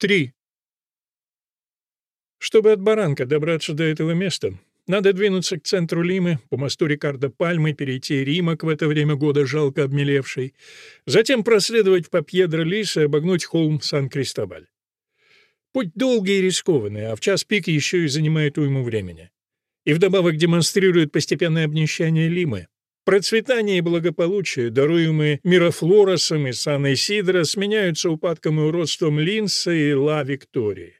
3. Чтобы от Баранка добраться до этого места, надо двинуться к центру Лимы, по мосту Рикардо Пальмы, перейти Римок в это время года жалко обмелевший, затем проследовать по Пьедро-Лис и обогнуть холм Сан-Кристобаль. Путь долгий и рискованный, а в час пик еще и занимает уйму времени. И вдобавок демонстрирует постепенное обнищание Лимы. Процветание и благополучие, даруемые Мирофлоросом и Саной Сидро, сменяются упадком и уродством Линса и Ла Виктории.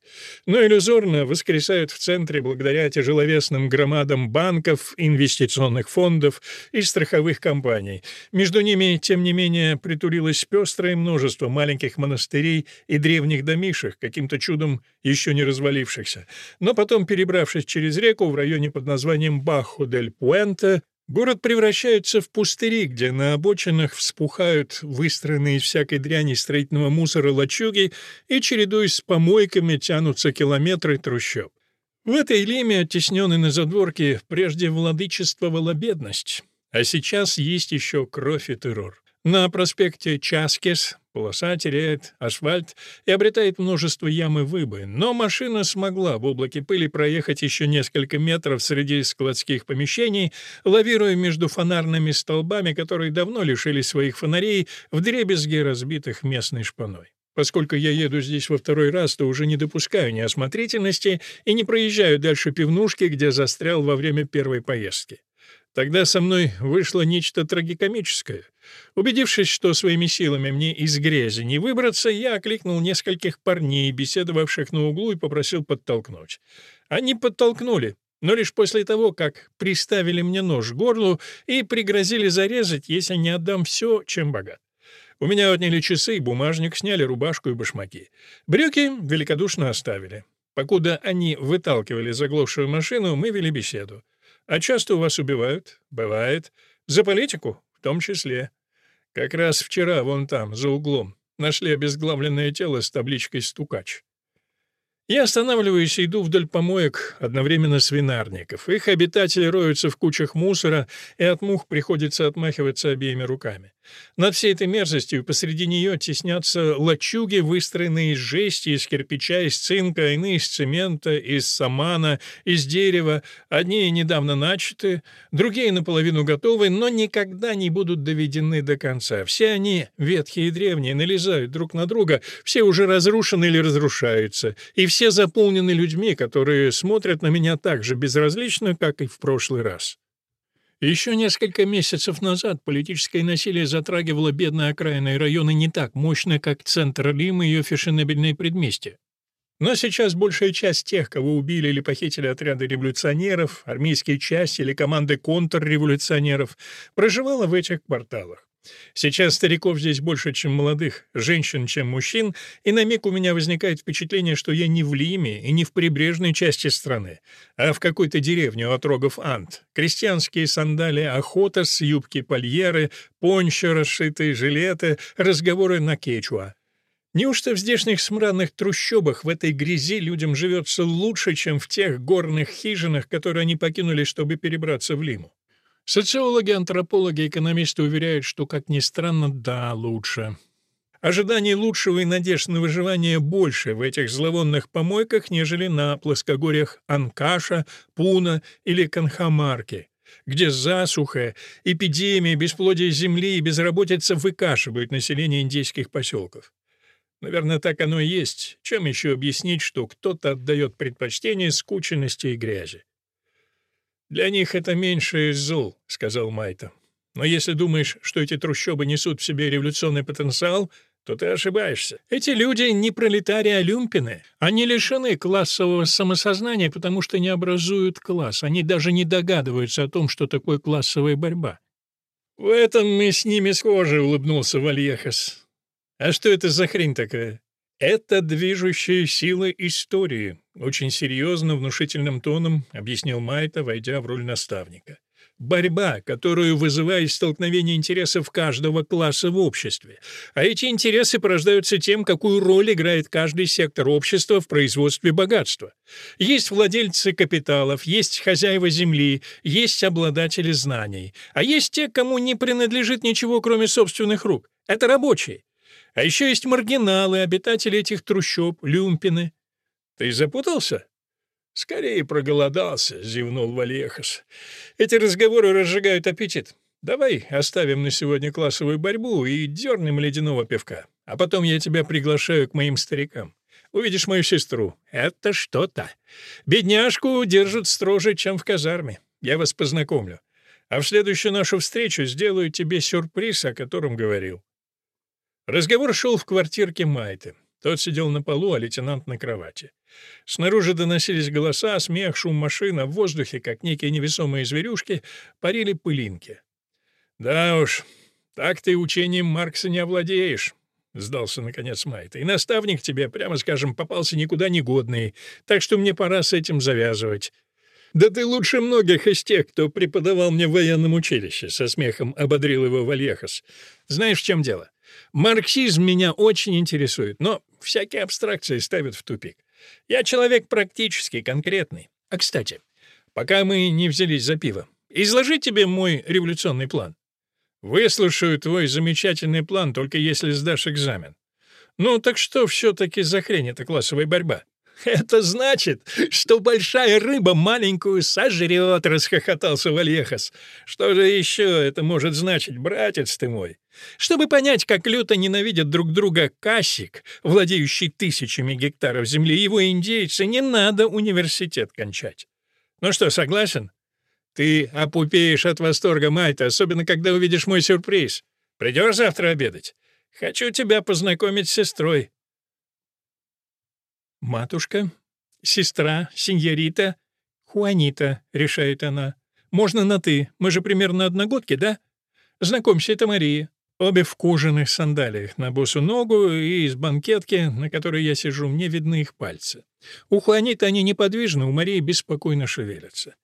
Но иллюзорно воскресают в центре благодаря тяжеловесным громадам банков, инвестиционных фондов и страховых компаний. Между ними, тем не менее, притулилось пестрое множество маленьких монастырей и древних домишек, каким-то чудом еще не развалившихся. Но потом, перебравшись через реку в районе под названием Баху-дель-Пуэнте, Город превращается в пустыри, где на обочинах вспухают выстроенные из всякой дряни строительного мусора лачуги и, чередуясь с помойками, тянутся километры трущоб. В этой лиме, оттесненной на задворке, прежде владычествовала бедность, а сейчас есть еще кровь и террор. На проспекте Часкес полоса теряет асфальт и обретает множество ям и выбоин, но машина смогла в облаке пыли проехать еще несколько метров среди складских помещений, лавируя между фонарными столбами, которые давно лишили своих фонарей в дребезги разбитых местной шпаной. Поскольку я еду здесь во второй раз, то уже не допускаю неосмотрительности и не проезжаю дальше пивнушки, где застрял во время первой поездки. Тогда со мной вышло нечто трагикомическое. Убедившись, что своими силами мне из грязи не выбраться, я окликнул нескольких парней, беседовавших на углу, и попросил подтолкнуть. Они подтолкнули, но лишь после того, как приставили мне нож к горлу и пригрозили зарезать, если не отдам все, чем богат. У меня отняли часы и бумажник, сняли рубашку и башмаки. Брюки великодушно оставили. Покуда они выталкивали заглохшую машину, мы вели беседу. А часто у вас убивают? Бывает. За политику? В том числе. Как раз вчера, вон там, за углом, нашли обезглавленное тело с табличкой «Стукач». Я останавливаюсь и иду вдоль помоек, одновременно свинарников. Их обитатели роются в кучах мусора, и от мух приходится отмахиваться обеими руками. Над всей этой мерзостью посреди нее теснятся лачуги, выстроенные из жести, из кирпича, из цинка, иные из цемента, из самана, из дерева. Одни недавно начаты, другие наполовину готовы, но никогда не будут доведены до конца. Все они, ветхие и древние, налезают друг на друга, все уже разрушены или разрушаются, и все заполнены людьми, которые смотрят на меня так же безразлично, как и в прошлый раз. Еще несколько месяцев назад политическое насилие затрагивало бедные окраинные районы не так мощно, как центр Лимы и ее фешенебельные предместья. Но сейчас большая часть тех, кого убили или похитили отряды революционеров, армейские части или команды контрреволюционеров, проживала в этих кварталах. Сейчас стариков здесь больше, чем молодых, женщин, чем мужчин, и на миг у меня возникает впечатление, что я не в Лиме и не в прибрежной части страны, а в какой-то деревне у отрогов Ант. Крестьянские сандали, охота с юбки польеры, пончо, расшитые жилеты, разговоры на кечуа. Неужто в здешних смрадных трущобах в этой грязи людям живется лучше, чем в тех горных хижинах, которые они покинули, чтобы перебраться в Лиму? Социологи, антропологи, экономисты уверяют, что, как ни странно, да, лучше. Ожиданий лучшего и надежд на выживание больше в этих зловонных помойках, нежели на плоскогорьях Анкаша, Пуна или Канхамарки, где засуха, эпидемии, бесплодие земли и безработица выкашивают население индейских поселков. Наверное, так оно и есть. Чем еще объяснить, что кто-то отдает предпочтение скученности и грязи? «Для них это меньше из зол», — сказал Майта. «Но если думаешь, что эти трущобы несут в себе революционный потенциал, то ты ошибаешься. Эти люди не пролетарии, а. Они лишены классового самосознания, потому что не образуют класс. Они даже не догадываются о том, что такое классовая борьба». «В этом мы с ними схожи», — улыбнулся Вальехас. «А что это за хрень такая?» «Это движущая сила истории», — очень серьезно, внушительным тоном объяснил Майта, войдя в роль наставника. «Борьба, которую вызывает столкновение интересов каждого класса в обществе. А эти интересы порождаются тем, какую роль играет каждый сектор общества в производстве богатства. Есть владельцы капиталов, есть хозяева земли, есть обладатели знаний, а есть те, кому не принадлежит ничего, кроме собственных рук. Это рабочие. А еще есть маргиналы, обитатели этих трущоб, люмпины. Ты запутался? Скорее проголодался, зевнул Вальехас. Эти разговоры разжигают аппетит. Давай оставим на сегодня классовую борьбу и дернем ледяного пивка. А потом я тебя приглашаю к моим старикам. Увидишь мою сестру. Это что-то. Бедняжку держат строже, чем в казарме. Я вас познакомлю. А в следующую нашу встречу сделаю тебе сюрприз, о котором говорил». Разговор шел в квартирке Майты. Тот сидел на полу, а лейтенант на кровати. Снаружи доносились голоса, смех, шум машин, а в воздухе, как некие невесомые зверюшки, парили пылинки. «Да уж, так ты учением Маркса не овладеешь», — сдался, наконец, Майта. «И наставник тебе, прямо скажем, попался никуда не годный, так что мне пора с этим завязывать». «Да ты лучше многих из тех, кто преподавал мне в военном училище», — со смехом ободрил его Вальехас. «Знаешь, в чем дело? Марксизм меня очень интересует, но всякие абстракции ставят в тупик. Я человек практически конкретный. А, кстати, пока мы не взялись за пиво, изложи тебе мой революционный план. Выслушаю твой замечательный план, только если сдашь экзамен. Ну, так что все-таки за хрень эта классовая борьба? «Это значит, что большая рыба маленькую сожрет», — расхохотался Вальехас. «Что же еще это может значить, братец ты мой? Чтобы понять, как люто ненавидят друг друга Касик, владеющий тысячами гектаров земли, его индейцы, не надо университет кончать. Ну что, согласен? Ты опупеешь от восторга, Майта, особенно когда увидишь мой сюрприз. Придешь завтра обедать? Хочу тебя познакомить с сестрой. «Матушка, сестра, сеньорита, Хуанита», — решает она. «Можно на «ты», мы же примерно одногодки, да? Знакомься, это Мария». Обе в кожаных сандалиях на босу ногу и из банкетки, на которой я сижу, мне видны их пальцы. У Хуаниты они неподвижны, у Марии беспокойно шевелятся.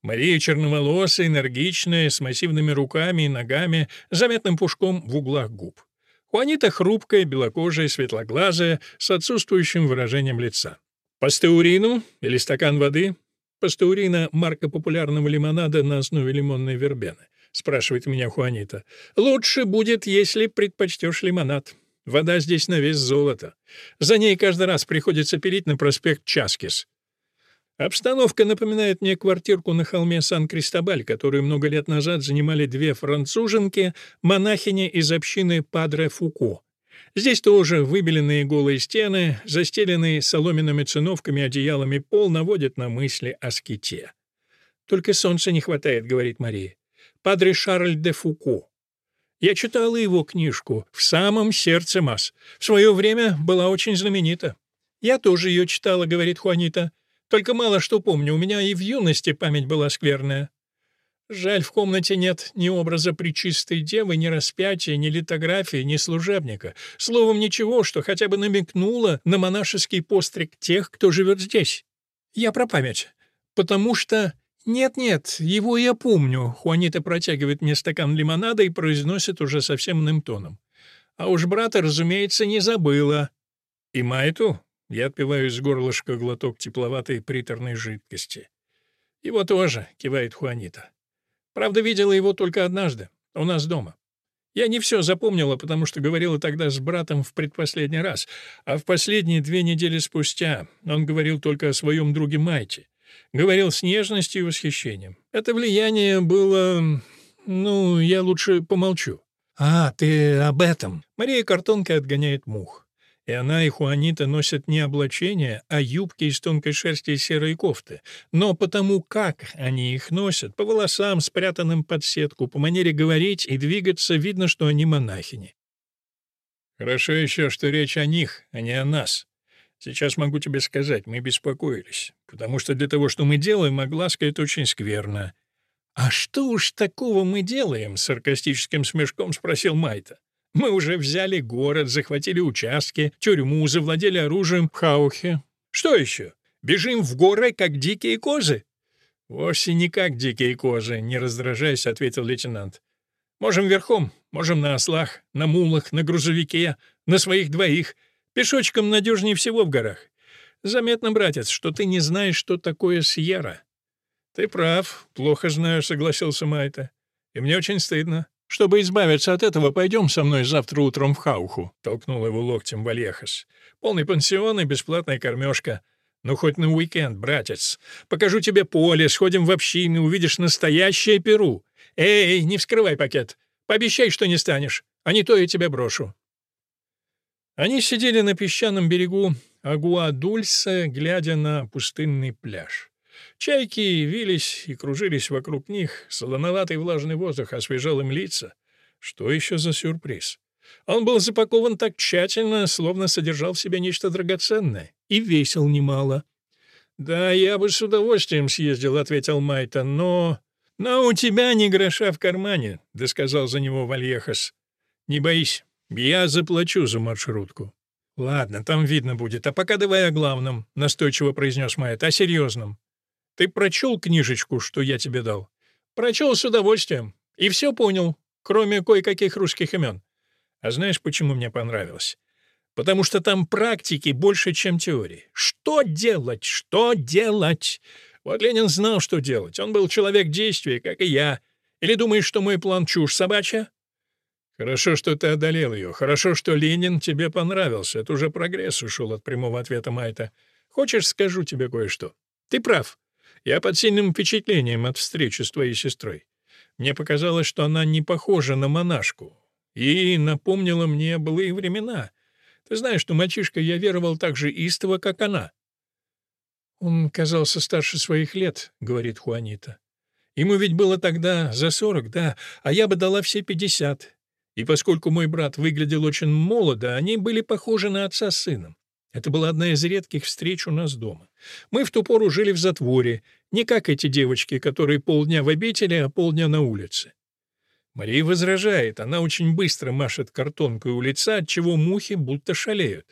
Мария черноволосая, энергичная, с массивными руками и ногами, заметным пушком в углах губ. Хуанита хрупкая, белокожая, светлоглазая, с отсутствующим выражением лица. Пастеурину или стакан воды? Пастеурина — марка популярного лимонада на основе лимонной вербены. Спрашивает меня Хуанита. Лучше будет, если предпочтешь лимонад. Вода здесь на вес золота. За ней каждый раз приходится пилить на проспект Часкис. Обстановка напоминает мне квартирку на холме Сан-Кристобаль, которую много лет назад занимали две француженки, монахини из общины Падре Фуко. Здесь тоже выбеленные голые стены, застеленные соломенными циновками одеялами пол наводят на мысли о ските. «Только солнца не хватает», — говорит Мария. «Падре Шарль де Фуко». Я читала его книжку «В самом сердце масс». В свое время была очень знаменита. «Я тоже ее читала», — говорит Хуанита. Только мало что помню, у меня и в юности память была скверная. Жаль, в комнате нет ни образа причистой девы, ни распятия, ни литографии, ни служебника. Словом, ничего, что хотя бы намекнуло на монашеский постриг тех, кто живет здесь. Я про память. Потому что... «Нет-нет, его я помню», — Хуанита протягивает мне стакан лимонада и произносит уже совсем иным тоном. «А уж брата, разумеется, не забыла». «И Майту?» Я отпиваю из горлышка глоток тепловатой приторной жидкости. «Его тоже», — кивает Хуанита. «Правда, видела его только однажды, у нас дома. Я не все запомнила, потому что говорила тогда с братом в предпоследний раз, а в последние две недели спустя он говорил только о своем друге Майте. Говорил с нежностью и восхищением. Это влияние было... Ну, я лучше помолчу. «А, ты об этом?» Мария картонкой отгоняет мух. И она, и Хуанита носят не облачения, а юбки из тонкой шерсти и серые кофты. Но потому как они их носят, по волосам, спрятанным под сетку, по манере говорить и двигаться, видно, что они монахини. Хорошо еще, что речь о них, а не о нас. Сейчас могу тебе сказать, мы беспокоились, потому что для того, что мы делаем, Агласка — это очень скверно. «А что уж такого мы делаем?» — саркастическим смешком спросил Майта. Мы уже взяли город, захватили участки, тюрьму, завладели оружием в Хаухе. Что еще? Бежим в горы, как дикие козы?» «Вовсе не как дикие козы», — не раздражаясь, ответил лейтенант. «Можем верхом, можем на ослах, на мулах, на грузовике, на своих двоих. Пешочком надежнее всего в горах. Заметно, братец, что ты не знаешь, что такое Сьерра». «Ты прав, плохо знаю», — согласился Майта. «И мне очень стыдно. Чтобы избавиться от этого, пойдем со мной завтра утром в Хауху», — толкнул его локтем Вальехас. «Полный пансион и бесплатная кормежка. Ну, хоть на уикенд, братец. Покажу тебе поле, сходим в общины, увидишь настоящее Перу. Эй, не вскрывай пакет. Пообещай, что не станешь, а не то я тебя брошу». Они сидели на песчаном берегу Агуадульса, глядя на пустынный пляж. Чайки вились и кружились вокруг них, солоноватый влажный воздух освежал им лица. Что еще за сюрприз? Он был запакован так тщательно, словно содержал в себе нечто драгоценное, и весил немало. «Да, я бы с удовольствием съездил», — ответил Майта, — «но...» «Но у тебя ни гроша в кармане», — досказал за него Вальехас. «Не боись, я заплачу за маршрутку». «Ладно, там видно будет. А пока давай о главном», — настойчиво произнес Майт, — «о серьезном. Ты прочел книжечку, что я тебе дал? Прочел с удовольствием. И все понял, кроме кое-каких русских имен. А знаешь, почему мне понравилось? Потому что там практики больше, чем теории. Что делать? Что делать? Вот Ленин знал, что делать. Он был человек действия, как и я. Или думаешь, что мой план чушь собачья? Хорошо, что ты одолел ее. Хорошо, что Ленин тебе понравился. Это уже прогресс ушел от прямого ответа Майта. Хочешь, скажу тебе кое-что? Ты прав. Я под сильным впечатлением от встречи с твоей сестрой. Мне показалось, что она не похожа на монашку. И напомнила мне былые времена. Ты знаешь, что мальчишка я веровал так же истово, как она. «Он казался старше своих лет», — говорит Хуанита. «Ему ведь было тогда за сорок, да, а я бы дала все пятьдесят. И поскольку мой брат выглядел очень молодо, они были похожи на отца с сыном. Это была одна из редких встреч у нас дома. Мы в ту пору жили в затворе, не как эти девочки, которые полдня в обители, а полдня на улице. Мария возражает, она очень быстро машет картонкой у лица, отчего мухи будто шалеют.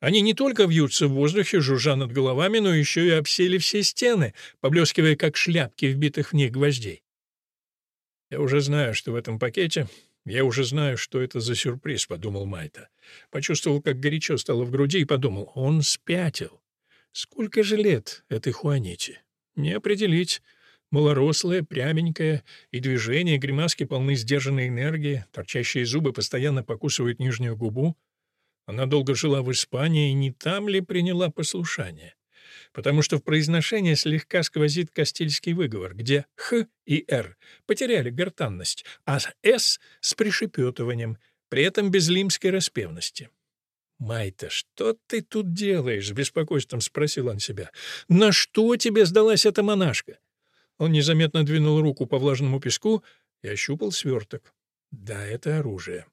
Они не только вьются в воздухе, жужжа над головами, но еще и обсели все стены, поблескивая, как шляпки вбитых в них гвоздей. Я уже знаю, что в этом пакете «Я уже знаю, что это за сюрприз», — подумал Майта. Почувствовал, как горячо стало в груди, и подумал, он спятил. Сколько же лет этой Хуаните? Не определить. Малорослая, пряменькая, и движения, гримаски полны сдержанной энергии, торчащие зубы постоянно покусывают нижнюю губу. Она долго жила в Испании, и не там ли приняла послушание? Потому что в произношении слегка сквозит кастильский выговор, где «х» и «р» потеряли гортанность, а «с» с пришепетыванием, при этом без лимской распевности. «Майта, что ты тут делаешь?» — с беспокойством спросил он себя. «На что тебе сдалась эта монашка?» Он незаметно двинул руку по влажному песку и ощупал сверток. «Да, это оружие».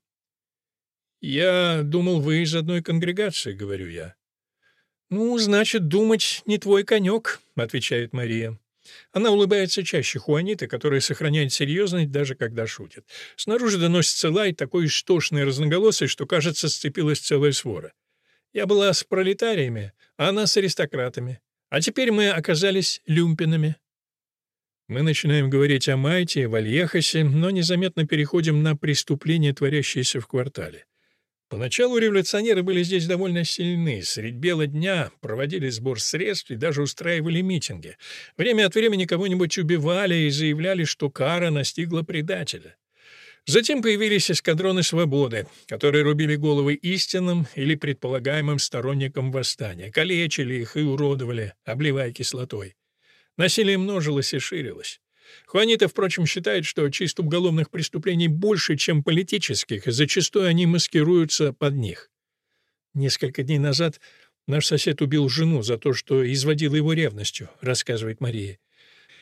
«Я думал, вы из одной конгрегации», — говорю я. «Ну, значит, думать не твой конек», — отвечает Мария. Она улыбается чаще Хуаниты, которая сохраняет серьезность, даже когда шутит. Снаружи доносится лай, такой истошный разноголосый, что, кажется, сцепилась целая свора. Я была с пролетариями, а она с аристократами. А теперь мы оказались люмпинами. Мы начинаем говорить о Майте, Вальехасе, но незаметно переходим на преступления, творящиеся в квартале. Поначалу революционеры были здесь довольно сильны. Средь бела дня проводили сбор средств и даже устраивали митинги. Время от времени кого-нибудь убивали и заявляли, что кара настигла предателя. Затем появились эскадроны свободы, которые рубили головы истинным или предполагаемым сторонникам восстания, калечили их и уродовали, обливая кислотой. Насилие множилось и ширилось. Хуанита, впрочем, считает, что чисто уголовных преступлений больше, чем политических, и зачастую они маскируются под них. Несколько дней назад наш сосед убил жену за то, что изводила его ревностью, рассказывает Мария.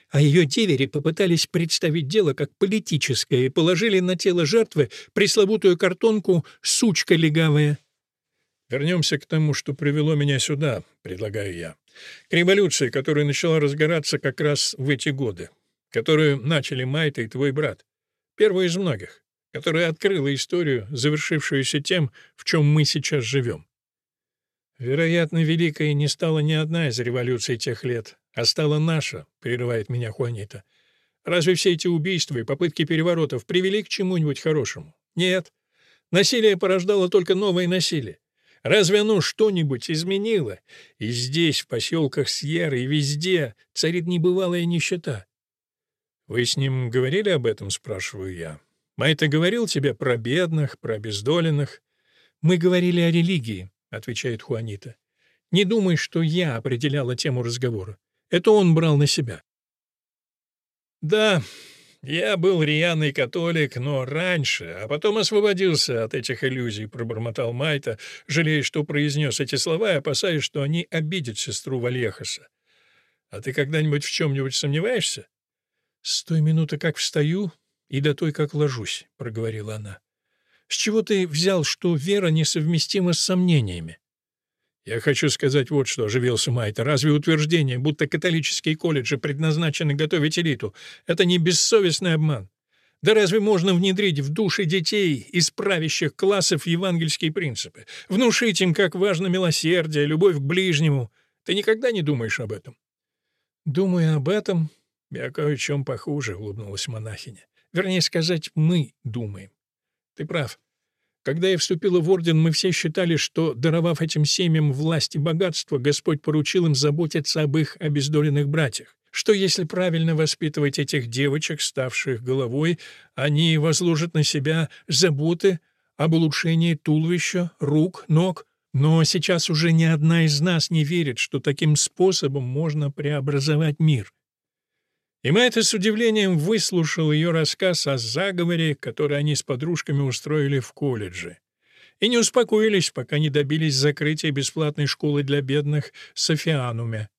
А ее девери попытались представить дело как политическое и положили на тело жертвы пресловутую картонку «сучка легавая». Вернемся к тому, что привело меня сюда, предлагаю я. К революции, которая начала разгораться как раз в эти годы которую начали Майта и твой брат. Первая из многих, которая открыла историю, завершившуюся тем, в чем мы сейчас живем. Вероятно, великой не стала ни одна из революций тех лет, а стала наша, прерывает меня Хуанита. Разве все эти убийства и попытки переворотов привели к чему-нибудь хорошему? Нет. Насилие порождало только новое насилие. Разве оно что-нибудь изменило? И здесь, в поселках Сьерры, и везде царит небывалая нищета. «Вы с ним говорили об этом?» — спрашиваю я. Майта говорил тебе про бедных, про обездоленных. Мы говорили о религии, — отвечает Хуанита. Не думай, что я определяла тему разговора. Это он брал на себя. Да, я был рьяный католик, но раньше, а потом освободился от этих иллюзий, пробормотал Майта, жалея, что произнес эти слова и опасаясь, что они обидят сестру Вальехаса. А ты когда-нибудь в чем-нибудь сомневаешься? С той минуты, как встаю, и до той, как ложусь, проговорила она. С чего ты взял, что вера несовместима с сомнениями? «Я хочу сказать вот что», — оживился Майта. «Разве утверждение, будто католические колледжи предназначены готовить элиту, это не бессовестный обман? Да разве можно внедрить в души детей из правящих классов евангельские принципы? Внушить им, как важно милосердие, любовь к ближнему? Ты никогда не думаешь об этом?» «Думаю об этом. Я кое чем похуже», — улыбнулась монахиня. «Вернее сказать, мы думаем. Ты прав. Когда я вступила в орден, мы все считали, что, даровав этим семьям власть и богатство, Господь поручил им заботиться об их обездоленных братьях. Что если правильно воспитывать этих девочек, ставших головой, они возложат на себя заботы об улучшении туловища, рук, ног, но сейчас уже ни одна из нас не верит, что таким способом можно преобразовать мир. И Мэтта с удивлением выслушал ее рассказ о заговоре, который они с подружками устроили в колледже. И не успокоились, пока не добились закрытия бесплатной школы для бедных Софиануме.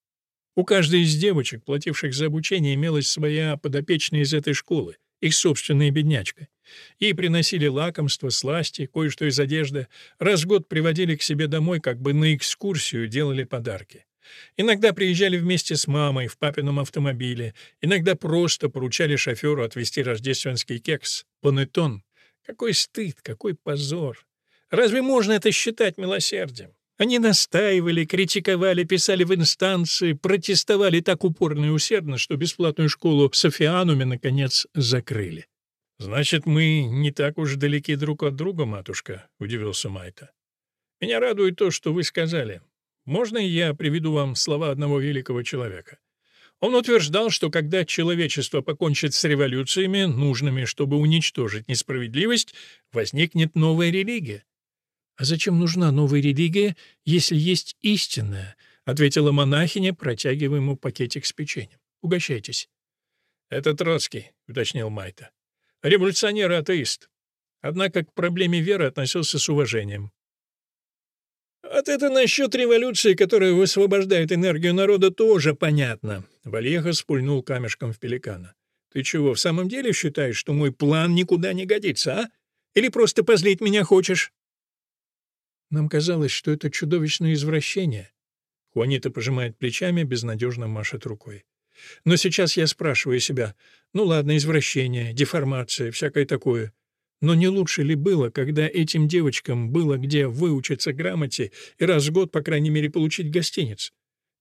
У каждой из девочек, плативших за обучение, имелась своя подопечная из этой школы, их собственная беднячка. Ей приносили лакомства, сласти, кое-что из одежды, раз в год приводили к себе домой, как бы на экскурсию делали подарки. Иногда приезжали вместе с мамой в папином автомобиле, иногда просто поручали шоферу отвезти рождественский кекс, панеттон. Какой стыд, какой позор! Разве можно это считать милосердием? Они настаивали, критиковали, писали в инстанции, протестовали так упорно и усердно, что бесплатную школу в Софиануме, наконец, закрыли. «Значит, мы не так уж далеки друг от друга, матушка», — удивился Майта. «Меня радует то, что вы сказали. Можно я приведу вам слова одного великого человека? Он утверждал, что когда человечество покончит с революциями, нужными, чтобы уничтожить несправедливость, возникнет новая религия. «А зачем нужна новая религия, если есть истинная?» — ответила монахиня, протягивая ему пакетик с печеньем. «Угощайтесь». «Это Троцкий», — уточнил Майта. «Революционер и атеист. Однако к проблеме веры относился с уважением. «Вот это насчет революции, которая высвобождает энергию народа, тоже понятно». Вальеха спульнул камешком в пеликана. «Ты чего, в самом деле считаешь, что мой план никуда не годится, а? Или просто позлить меня хочешь?» Нам казалось, что это чудовищное извращение. Хуанита пожимает плечами, безнадежно машет рукой. Но сейчас я спрашиваю себя, ну ладно, извращение, деформация, всякое такое. Но не лучше ли было, когда этим девочкам было где выучиться грамоте и раз в год, по крайней мере, получить гостиниц?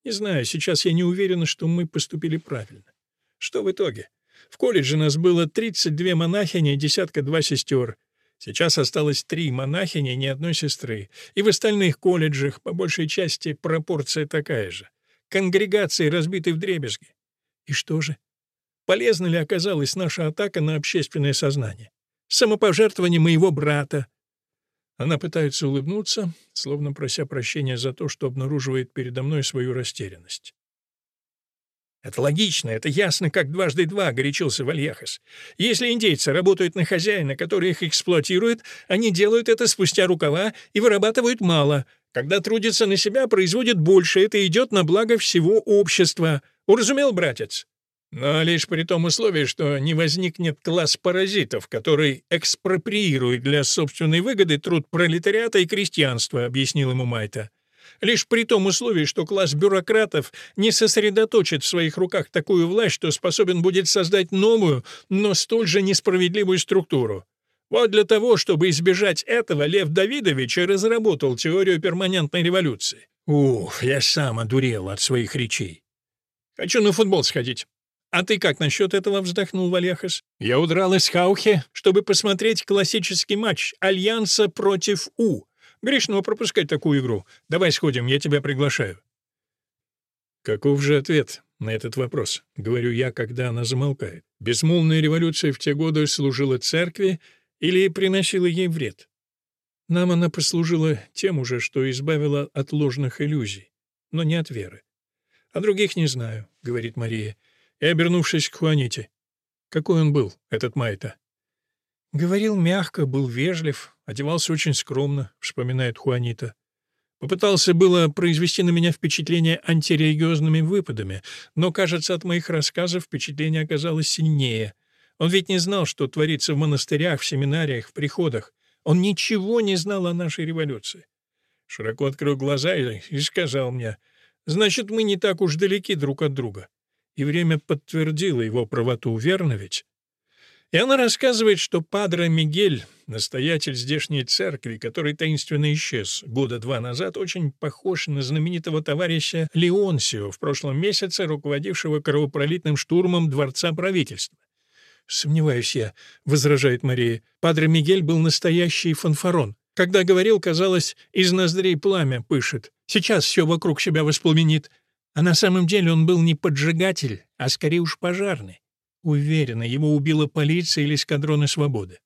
Не знаю, сейчас я не уверена, что мы поступили правильно. Что в итоге? В колледже нас было 32 монахини и десятка-два сестер. Сейчас осталось три монахини и ни одной сестры. И в остальных колледжах, по большей части, пропорция такая же. Конгрегации разбиты в дребезги. И что же? Полезна ли оказалась наша атака на общественное сознание? Самопожертвование моего брата». Она пытается улыбнуться, словно прося прощения за то, что обнаруживает передо мной свою растерянность. «Это логично, это ясно, как дважды два», — горячился Вальяхас. «Если индейцы работают на хозяина, который их эксплуатирует, они делают это спустя рукава и вырабатывают мало. Когда трудятся на себя, производят больше, это идет на благо всего общества. Уразумел, братец?» Но лишь при том условии, что не возникнет класс паразитов, который экспроприирует для собственной выгоды труд пролетариата и крестьянства, объяснил ему Майта. Лишь при том условии, что класс бюрократов не сосредоточит в своих руках такую власть, что способен будет создать новую, но столь же несправедливую структуру. Вот для того, чтобы избежать этого, Лев Давидович и разработал теорию перманентной революции. Ух, я сам одурел от своих речей. Хочу на футбол сходить. «А ты как насчет этого?» — вздохнул Валехас. «Я удрал из Хаухе, чтобы посмотреть классический матч Альянса против У. Грешно пропускать такую игру. Давай сходим, я тебя приглашаю». Каков же ответ на этот вопрос?» — говорю я, когда она замолкает. «Безмолвная революция в те годы служила церкви или приносила ей вред?» Нам она послужила тем уже, что избавила от ложных иллюзий, но не от веры. «О других не знаю», — говорит Мария, и, обернувшись к Хуаните. «Какой он был, этот Майта?» «Говорил мягко, был вежлив, одевался очень скромно», — вспоминает Хуанита. Попытался было произвести на меня впечатление антирелигиозными выпадами, но, кажется, от моих рассказов впечатление оказалось сильнее. Он ведь не знал, что творится в монастырях, в семинариях, в приходах. Он ничего не знал о нашей революции. Широко открыл глаза и, и сказал мне, «Значит, мы не так уж далеки друг от друга». И время подтвердило его правоту, верно ведь? И она рассказывает, что Падре Мигель, настоятель здешней церкви, который таинственно исчез года два назад, очень похож на знаменитого товарища Леонсио, в прошлом месяце руководившего кровопролитным штурмом Дворца правительства. «Сомневаюсь я», — возражает Мария. «Падре Мигель был настоящий фанфарон. Когда говорил, казалось, из ноздрей пламя пышет. Сейчас все вокруг себя воспламенит. А на самом деле он был не поджигатель, а скорее уж пожарный. Уверена, его убила полиция или эскадроны свободы.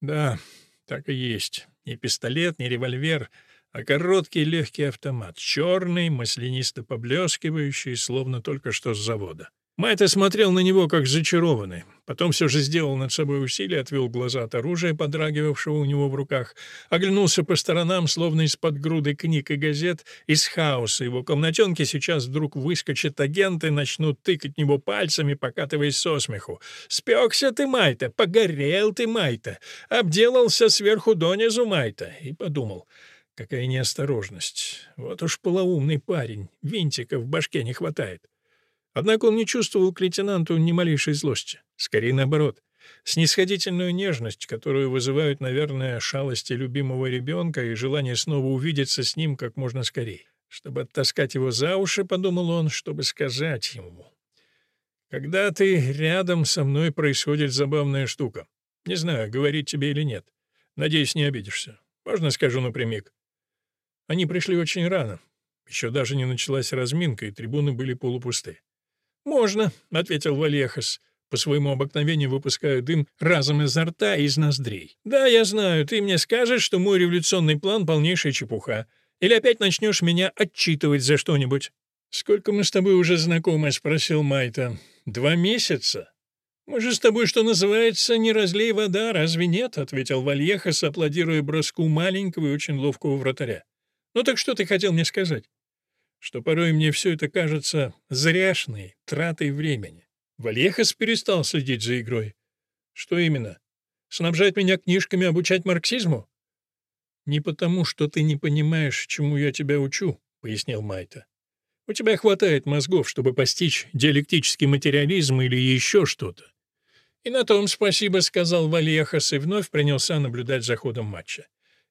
Да, так и есть. Ни пистолет, ни револьвер, а короткий легкий автомат, черный, маслянисто поблескивающий, словно только что с завода. Майта смотрел на него как зачарованный. Потом все же сделал над собой усилие, отвел глаза от оружия, подрагивавшего у него в руках, оглянулся по сторонам, словно из-под груды книг и газет, из хаоса его комнатенки сейчас вдруг выскочат агенты, начнут тыкать него пальцами, покатываясь со смеху. «Спекся ты, Майта! Погорел ты, Майта! Обделался сверху донизу, Майта!» И подумал... Какая неосторожность. Вот уж полоумный парень. Винтика в башке не хватает. Однако он не чувствовал к лейтенанту ни малейшей злости. Скорее наоборот. Снисходительную нежность, которую вызывают, наверное, шалости любимого ребенка и желание снова увидеться с ним как можно скорее. Чтобы оттаскать его за уши, подумал он, чтобы сказать ему. «Когда ты рядом со мной, происходит забавная штука. Не знаю, говорить тебе или нет. Надеюсь, не обидишься. Можно скажу напрямик?» Они пришли очень рано. Еще даже не началась разминка, и трибуны были полупусты. «Можно», — ответил Вальехас, по своему обыкновению выпуская дым разом изо рта и из ноздрей. «Да, я знаю, ты мне скажешь, что мой революционный план — полнейшая чепуха. Или опять начнешь меня отчитывать за что-нибудь». «Сколько мы с тобой уже знакомы?» — спросил Майта. «Два месяца?» «Мы же с тобой, что называется, не разлей вода, разве нет?» — ответил Вальехас, аплодируя броску маленького и очень ловкого вратаря. «Ну так что ты хотел мне сказать?» Что порой мне все это кажется зряшной тратой времени. Вальехас перестал следить за игрой. Что именно? Снабжать меня книжками, обучать марксизму? Не потому, что ты не понимаешь, чему я тебя учу, пояснил Майта. У тебя хватает мозгов, чтобы постичь диалектический материализм или еще что-то. И на том спасибо, сказал Вальехас и вновь принялся наблюдать за ходом матча.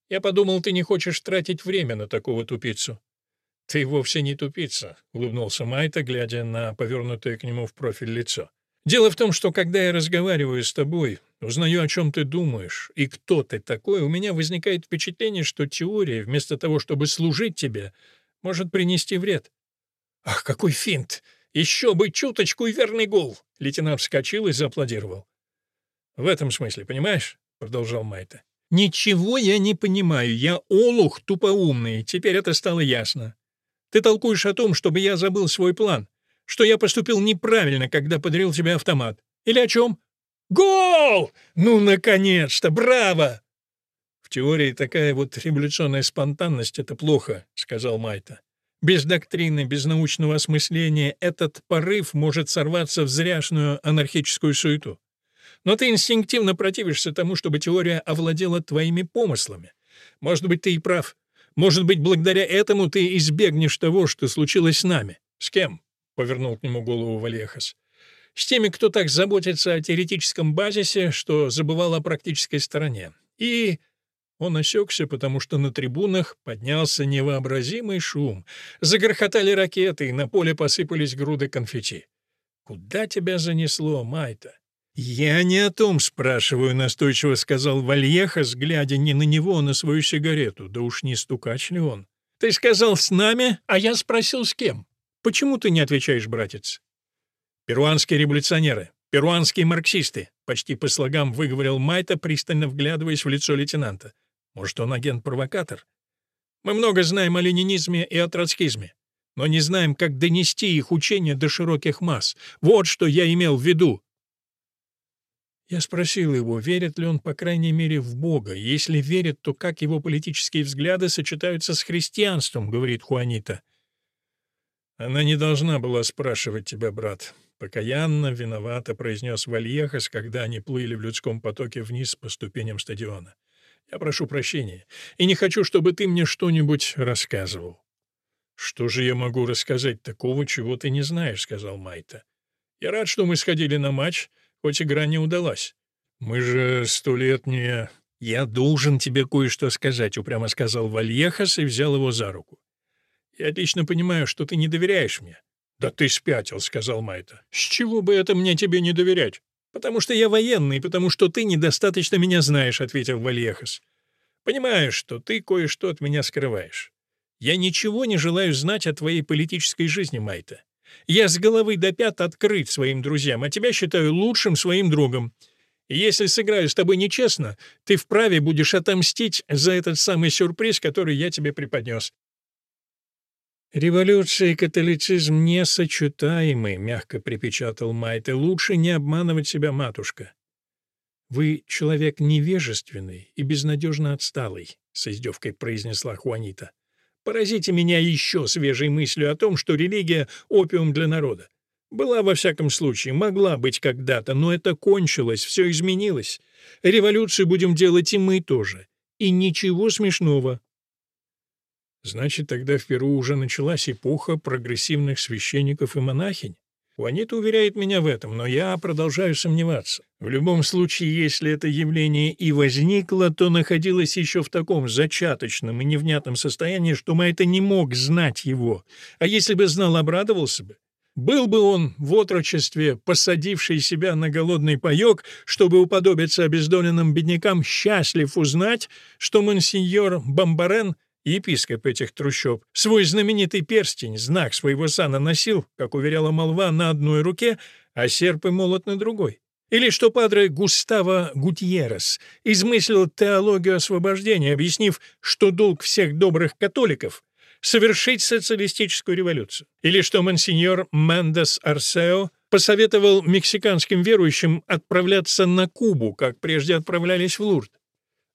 Я подумал, ты не хочешь тратить время на такого тупицу. «Ты вовсе не тупица», — улыбнулся Майта, глядя на повернутое к нему в профиль лицо. «Дело в том, что когда я разговариваю с тобой, узнаю, о чем ты думаешь и кто ты такой, у меня возникает впечатление, что теория, вместо того, чтобы служить тебе, может принести вред». «Ах, какой финт! Еще бы чуточку и верный гол!» Лейтенант вскочил и зааплодировал. «В этом смысле, понимаешь?» — продолжал Майта. «Ничего я не понимаю. Я олух тупоумный. Теперь это стало ясно. Ты толкуешь о том, чтобы я забыл свой план, что я поступил неправильно, когда подарил тебе автомат. Или о чем? Гол! Ну, наконец-то! Браво!» «В теории такая вот революционная спонтанность — это плохо», — сказал Майта. «Без доктрины, без научного осмысления этот порыв может сорваться в зряшную анархическую суету. Но ты инстинктивно противишься тому, чтобы теория овладела твоими помыслами. Может быть, ты и прав. Может быть, благодаря этому ты избегнешь того, что случилось с нами. С кем? повернул к нему голову Валехас. С теми, кто так заботится о теоретическом базисе, что забывал о практической стороне. И он осекся, потому что на трибунах поднялся невообразимый шум. Загрохотали ракеты, и на поле посыпались груды конфетти. «Куда тебя занесло, Майта?» «Я не о том спрашиваю», — настойчиво сказал Вальехас, глядя не на него, а на свою сигарету. Да уж не стукач ли он? «Ты сказал с нами, а я спросил с кем. Почему ты не отвечаешь, братец? Перуанские революционеры, перуанские марксисты, почти по слогам выговорил Майта, пристально вглядываясь в лицо лейтенанта. Может, он агент-провокатор? Мы много знаем о ленинизме и о троцкизме, но не знаем, как донести их учения до широких масс. Вот что я имел в виду. Я спросил его, верит ли он, по крайней мере, в Бога. Если верит, то как его политические взгляды сочетаются с христианством, говорит Хуанита. Она не должна была спрашивать тебя, брат. Покаянно, виновато произнес Вальехас, когда они плыли в людском потоке вниз по ступеням стадиона. Я прошу прощения и не хочу, чтобы ты мне что-нибудь рассказывал. Что же я могу рассказать такого, чего ты не знаешь, сказал Майта. Я рад, что мы сходили на матч хоть игра не удалась. Мы же сто лет не... «Я должен тебе кое-что сказать», — упрямо сказал Вальехас и взял его за руку. «Я отлично понимаю, что ты не доверяешь мне». «Да ты спятил», — сказал Майта. «С чего бы это мне тебе не доверять?» «Потому что я военный, потому что ты недостаточно меня знаешь», — ответил Вальехас. «Понимаешь, что ты кое-что от меня скрываешь. Я ничего не желаю знать о твоей политической жизни, Майта. Я с головы до пят открыт своим друзьям, а тебя считаю лучшим своим другом. Если сыграю с тобой нечестно, ты вправе будешь отомстить за этот самый сюрприз, который я тебе преподнес. «Революция и католицизм несочетаемы», — мягко припечатал Майт, — «и лучше не обманывать себя, матушка». «Вы человек невежественный и безнадежно отсталый», — с издевкой произнесла Хуанита. Поразите меня еще свежей мыслью о том, что религия — опиум для народа. Была, во всяком случае, могла быть когда-то, но это кончилось, все изменилось. Революцию будем делать и мы тоже. И ничего смешного. Значит, тогда в Перу уже началась эпоха прогрессивных священников и монахинь? Хуанита уверяет меня в этом, но я продолжаю сомневаться. В любом случае, если это явление и возникло, то находилось еще в таком зачаточном и невнятном состоянии, что Майта не мог знать его. А если бы знал, обрадовался бы. Был бы он в отрочестве, посадивший себя на голодный паёк, чтобы уподобиться обездоленным беднякам, счастлив узнать, что монсеньор Бомбарен — епископ этих трущоб, свой знаменитый перстень, знак своего сана носил, как уверяла молва, на одной руке, а серп и молот на другой. Или что падре Густаво Гутьеррес измыслил теологию освобождения, объяснив, что долг всех добрых католиков — совершить социалистическую революцию. Или что монсеньор Мендес Арсео посоветовал мексиканским верующим отправляться на Кубу, как прежде отправлялись в Лурд.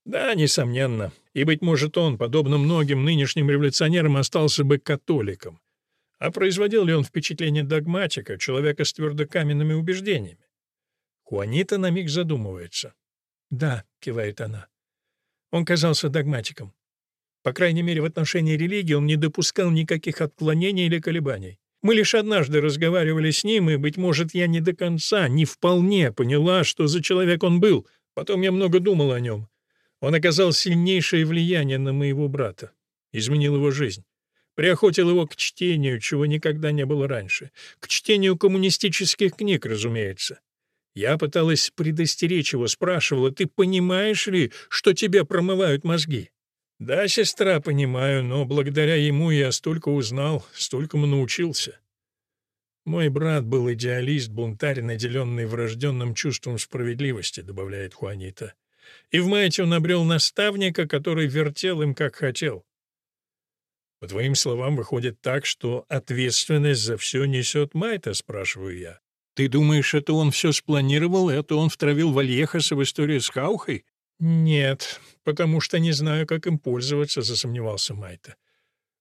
Да, несомненно. И, быть может, он, подобно многим нынешним революционерам, остался бы католиком. А производил ли он впечатление догматика, человека с твердокаменными убеждениями? Хуанита на миг задумывается. «Да», — кивает она. Он казался догматиком. По крайней мере, в отношении религии он не допускал никаких отклонений или колебаний. Мы лишь однажды разговаривали с ним, и, быть может, я не до конца, не вполне поняла, что за человек он был. Потом я много думал о нем. Он оказал сильнейшее влияние на моего брата, изменил его жизнь. Приохотил его к чтению, чего никогда не было раньше. К чтению коммунистических книг, разумеется. Я пыталась предостеречь его, спрашивала, «Ты понимаешь ли, что тебе промывают мозги?» «Да, сестра, понимаю, но благодаря ему я столько узнал, столькому научился». «Мой брат был идеалист, бунтарь, наделенный врожденным чувством справедливости», — добавляет Хуанита и в Майте он обрел наставника, который вертел им как хотел. По твоим словам, выходит так, что ответственность за все несет Майта, спрашиваю я. Ты думаешь, это он все спланировал, это он втравил Вальехаса в историю с Хаухой? Нет, потому что не знаю, как им пользоваться, засомневался Майта.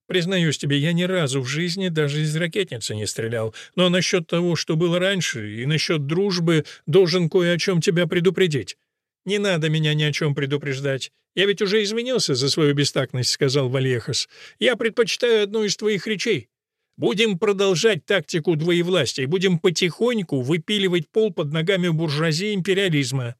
Признаюсь тебе, я ни разу в жизни даже из ракетницы не стрелял, но насчет того, что было раньше, и насчет дружбы, должен кое о чем тебя предупредить. «Не надо меня ни о чем предупреждать. Я ведь уже извинился за свою бестактность», — сказал Вальехас. «Я предпочитаю одну из твоих речей. Будем продолжать тактику двоевластия, будем потихоньку выпиливать пол под ногами буржуазии империализма.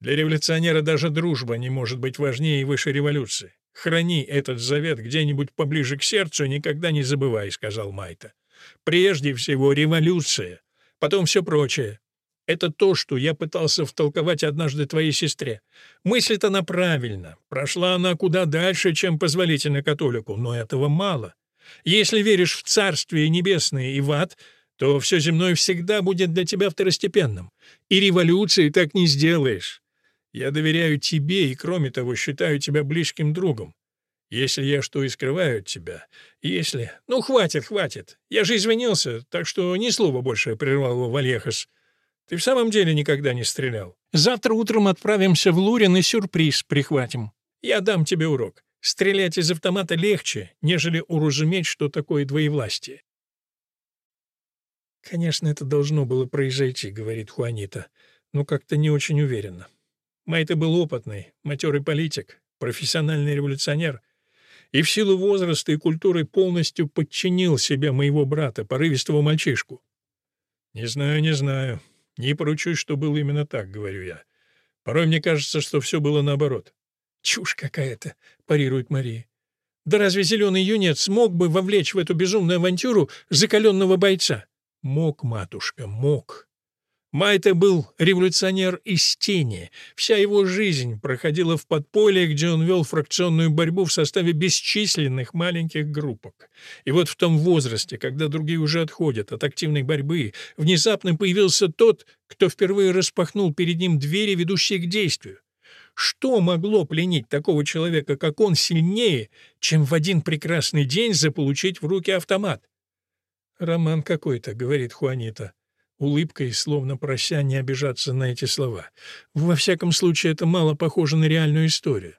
Для революционера даже дружба не может быть важнее и выше революции. Храни этот завет где-нибудь поближе к сердцу и никогда не забывай», — сказал Майта. «Прежде всего революция, потом все прочее. Это то, что я пытался втолковать однажды твоей сестре. Мыслит она правильно. Прошла она куда дальше, чем позволительно католику, но этого мало. Если веришь в Царствие Небесное и в ад, то все земное всегда будет для тебя второстепенным. И революции так не сделаешь. Я доверяю тебе и, кроме того, считаю тебя близким другом. Если я что и скрываю от тебя, если... Ну, хватит, хватит. Я же извинился, так что ни слова больше прервал его Вальехас. Ты в самом деле никогда не стрелял. Завтра утром отправимся в Лурин и сюрприз прихватим. Я дам тебе урок. Стрелять из автомата легче, нежели уразуметь, что такое двоевластие. «Конечно, это должно было произойти», — говорит Хуанита, но как-то не очень уверенно. Майта был опытный, матерый политик, профессиональный революционер, и в силу возраста и культуры полностью подчинил себе моего брата, порывистого мальчишку. «Не знаю, не знаю. Не поручусь, что было именно так», — говорю я. «Порой мне кажется, что все было наоборот». «Чушь какая-то», — парирует Мария. «Да разве зеленый юнец смог бы вовлечь в эту безумную авантюру закаленного бойца?» «Мог, матушка, мог. Майта был революционер из тени. Вся его жизнь проходила в подполье, где он вел фракционную борьбу в составе бесчисленных маленьких группок. И вот в том возрасте, когда другие уже отходят от активной борьбы, внезапно появился тот, кто впервые распахнул перед ним двери, ведущие к действию. Что могло пленить такого человека, как он, сильнее, чем в один прекрасный день заполучить в руки автомат? «Роман какой-то», — говорит Хуанита улыбкой, словно прося не обижаться на эти слова. «Во всяком случае, это мало похоже на реальную историю».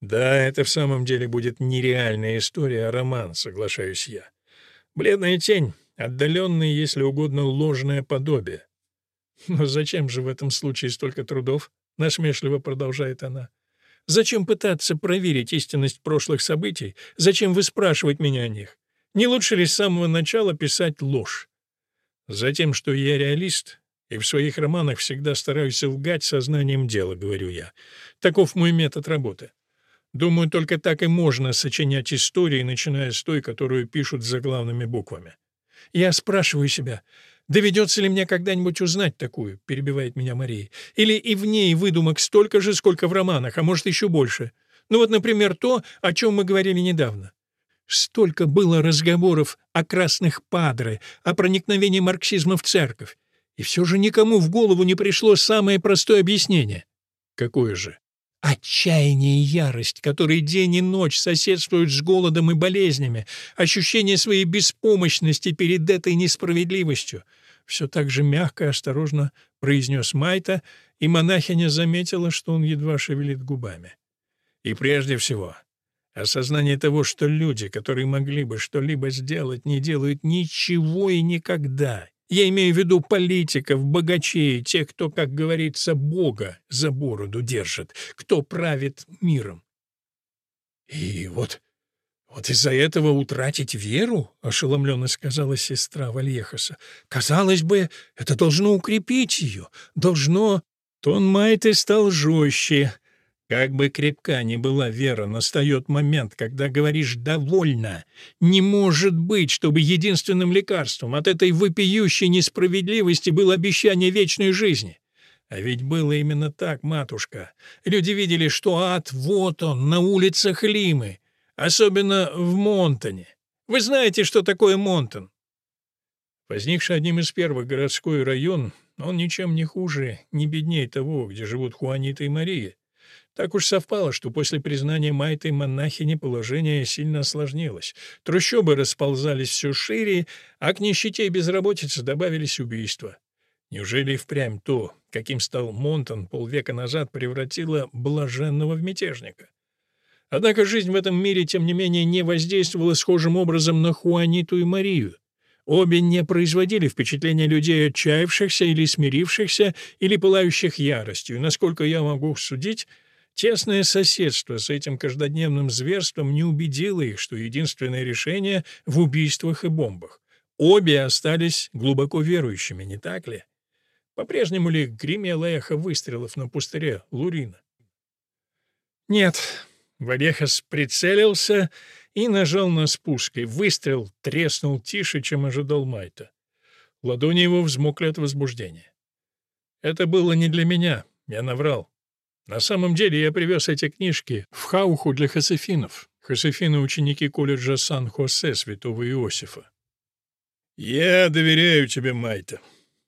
«Да, это в самом деле будет не реальная история, а роман», — соглашаюсь я. «Бледная тень, отдаленное, если угодно, ложное подобие». «Но зачем же в этом случае столько трудов?» — насмешливо продолжает она. «Зачем пытаться проверить истинность прошлых событий? Зачем вы спрашивать меня о них? Не лучше ли с самого начала писать ложь? Затем, что я реалист, и в своих романах всегда стараюсь лгать сознанием дела, говорю я. Таков мой метод работы. Думаю, только так и можно сочинять истории, начиная с той, которую пишут заглавными буквами. Я спрашиваю себя, доведется ли мне когда-нибудь узнать такую, перебивает меня Мария, или и в ней выдумок столько же, сколько в романах, а может еще больше. Ну вот, например, то, о чем мы говорили недавно. Столько было разговоров о красных падре, о проникновении марксизма в церковь. И все же никому в голову не пришло самое простое объяснение. Какое же? Отчаяние и ярость, которые день и ночь соседствуют с голодом и болезнями, ощущение своей беспомощности перед этой несправедливостью. Все так же мягко и осторожно произнес Майта, и монахиня заметила, что он едва шевелит губами. И прежде всего, Осознание того, что люди, которые могли бы что-либо сделать, не делают ничего и никогда. Я имею в виду политиков, богачей, тех, кто, как говорится, Бога за бороду держит, кто правит миром. И вот, вот из-за этого утратить веру, — ошеломленно сказала сестра Вальехаса. Казалось бы, это должно укрепить ее, должно... Тон Майты стал жестче, как бы крепка ни была вера, настает момент, когда говоришь «довольно». Не может быть, чтобы единственным лекарством от этой вопиющей несправедливости было обещание вечной жизни. А ведь было именно так, матушка. Люди видели, что ад вот он, на улицах Лимы, особенно в Монтоне. Вы знаете, что такое Монтон? Возникший одним из первых городской район, он ничем не хуже, не беднее того, где живут Хуанита и Мария. Так уж совпало, что после признания Майты монахини положение сильно осложнилось. Трущобы расползались все шире, а к нищете и безработице добавились убийства. Неужели и впрямь то, каким стал Монтон полвека назад, превратило блаженного в мятежника? Однако жизнь в этом мире, тем не менее, не воздействовала схожим образом на Хуаниту и Марию. Обе не производили впечатления людей, отчаявшихся или смирившихся, или пылающих яростью. Насколько я могу судить, Тесное соседство с этим каждодневным зверством не убедило их, что единственное решение в убийствах и бомбах. Обе остались глубоко верующими, не так ли? По-прежнему ли гремело эхо выстрелов на пустыре Лурина? Нет. Валехас прицелился и нажал на спуск, и выстрел треснул тише, чем ожидал Майта. Ладони его взмокли от возбуждения. «Это было не для меня», — я наврал. На самом деле я привез эти книжки в Хауху для хасефинов. Хосефины — ученики колледжа Сан-Хосе святого Иосифа. «Я доверяю тебе, Майта,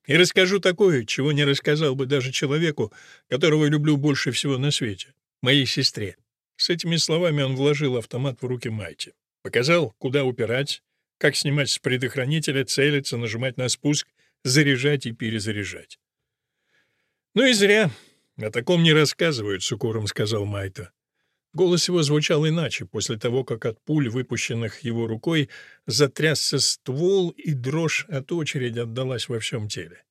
и расскажу такое, чего не рассказал бы даже человеку, которого люблю больше всего на свете, моей сестре». С этими словами он вложил автомат в руки Майти. Показал, куда упирать, как снимать с предохранителя, целиться, нажимать на спуск, заряжать и перезаряжать. «Ну и зря. О таком не рассказывают», — с укором сказал Майта. Голос его звучал иначе, после того, как от пуль, выпущенных его рукой, затрясся ствол, и дрожь от очереди отдалась во всем теле.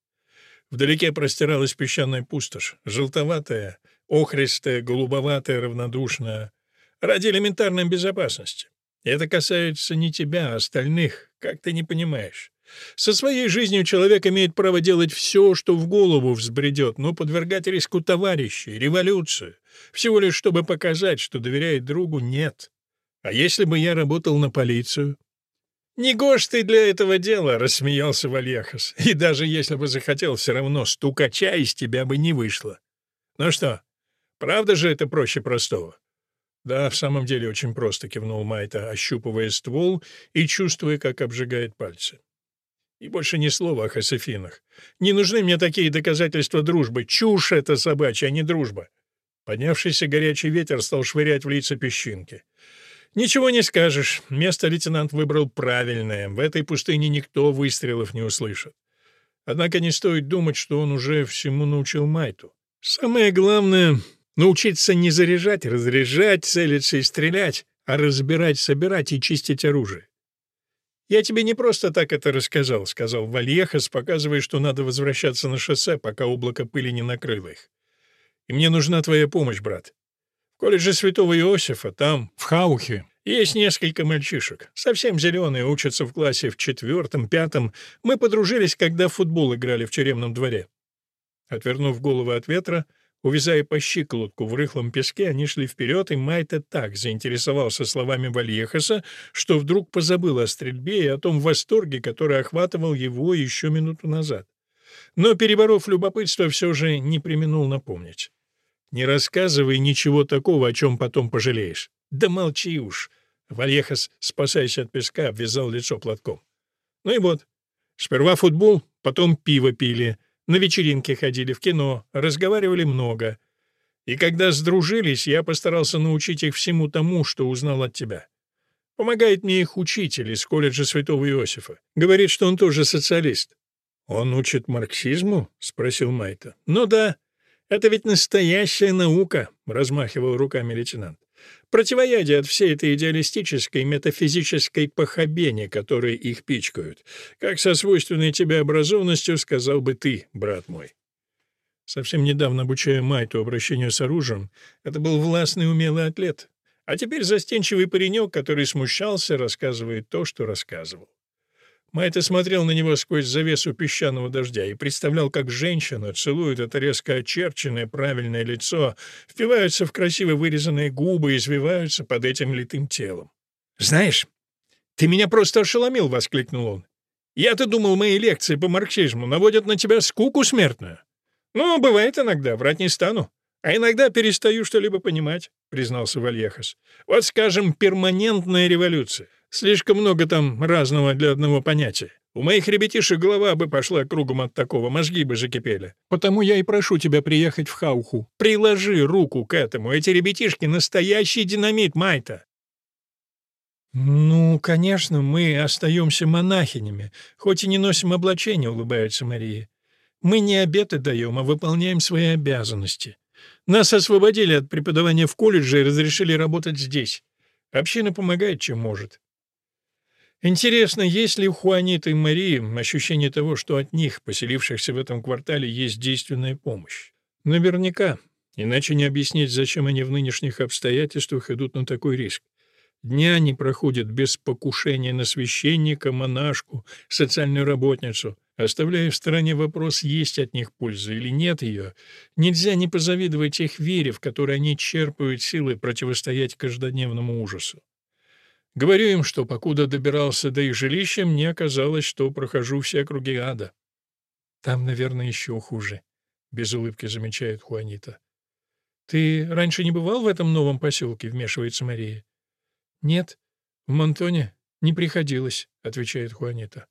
Вдалеке простиралась песчаная пустошь, желтоватая, охристая, голубоватая, равнодушная, ради элементарной безопасности. Это касается не тебя, а остальных, как ты не понимаешь. Со своей жизнью человек имеет право делать все, что в голову взбредет, но подвергать риску товарищей, революцию, всего лишь чтобы показать, что доверяет другу, нет. А если бы я работал на полицию? «Не гож ты для этого дела», — рассмеялся Вальяхас. «И даже если бы захотел, все равно стукача из тебя бы не вышло. Ну что, правда же это проще простого?» «Да, в самом деле очень просто», — кивнул Майта, ощупывая ствол и чувствуя, как обжигает пальцы. И больше ни слова о Хосефинах. Не нужны мне такие доказательства дружбы. Чушь это собачья, а не дружба. Поднявшийся горячий ветер стал швырять в лица песчинки. Ничего не скажешь. Место лейтенант выбрал правильное. В этой пустыне никто выстрелов не услышит. Однако не стоит думать, что он уже всему научил Майту. Самое главное — научиться не заряжать, разряжать, целиться и стрелять, а разбирать, собирать и чистить оружие. «Я тебе не просто так это рассказал», — сказал Вальехас, показывая, что надо возвращаться на шоссе, пока облако пыли не накрыло их. «И мне нужна твоя помощь, брат. В колледже Святого Иосифа, там, в Хаухе, есть несколько мальчишек. Совсем зеленые, учатся в классе в четвертом, пятом. Мы подружились, когда в футбол играли в тюремном дворе». Отвернув голову от ветра, Увязая по щиколотку в рыхлом песке, они шли вперед, и Майта так заинтересовался словами Вальехаса, что вдруг позабыл о стрельбе и о том восторге, который охватывал его еще минуту назад. Но, переборов любопытство, все же не применул напомнить. «Не рассказывай ничего такого, о чем потом пожалеешь». «Да молчи уж!» Вальехас, спасаясь от песка, обвязал лицо платком. «Ну и вот. Сперва футбол, потом пиво пили». На вечеринки ходили, в кино, разговаривали много. И когда сдружились, я постарался научить их всему тому, что узнал от тебя. Помогает мне их учитель из колледжа Святого Иосифа. Говорит, что он тоже социалист. «Он учит марксизму?» — спросил Майта. «Ну да. Это ведь настоящая наука», — размахивал руками лейтенант. Противоядие от всей этой идеалистической метафизической похабени, которые их пичкают. Как со свойственной тебе образованностью сказал бы ты, брат мой. Совсем недавно обучая Майту обращению с оружием, это был властный умелый атлет. А теперь застенчивый паренек, который смущался, рассказывает то, что рассказывал. Майта смотрел на него сквозь завесу песчаного дождя и представлял, как женщина целует это резко очерченное правильное лицо, впиваются в красиво вырезанные губы и извиваются под этим литым телом. «Знаешь, ты меня просто ошеломил!» — воскликнул он. «Я-то думал, мои лекции по марксизму наводят на тебя скуку смертную. Ну, бывает иногда, врать не стану. А иногда перестаю что-либо понимать», — признался Вальехас. «Вот, скажем, перманентная революция. Слишком много там разного для одного понятия. У моих ребятишек голова бы пошла кругом от такого, мозги бы закипели. Потому я и прошу тебя приехать в Хауху. Приложи руку к этому. Эти ребятишки — настоящий динамит Майта. «Ну, конечно, мы остаемся монахинями, хоть и не носим облачения», — улыбается Мария. «Мы не обеты даем, а выполняем свои обязанности. Нас освободили от преподавания в колледже и разрешили работать здесь. Община помогает, чем может. Интересно, есть ли у Хуаниты и Марии ощущение того, что от них, поселившихся в этом квартале, есть действенная помощь? Наверняка. Иначе не объяснить, зачем они в нынешних обстоятельствах идут на такой риск. Дня не проходят без покушения на священника, монашку, социальную работницу. Оставляя в стороне вопрос, есть от них польза или нет ее, нельзя не позавидовать их вере, в которой они черпают силы противостоять каждодневному ужасу. Говорю им, что покуда добирался до их жилища, мне казалось, что прохожу все круги ада. Там, наверное, еще хуже, — без улыбки замечает Хуанита. Ты раньше не бывал в этом новом поселке, — вмешивается Мария. «Нет, в Монтоне не приходилось», — отвечает Хуанита.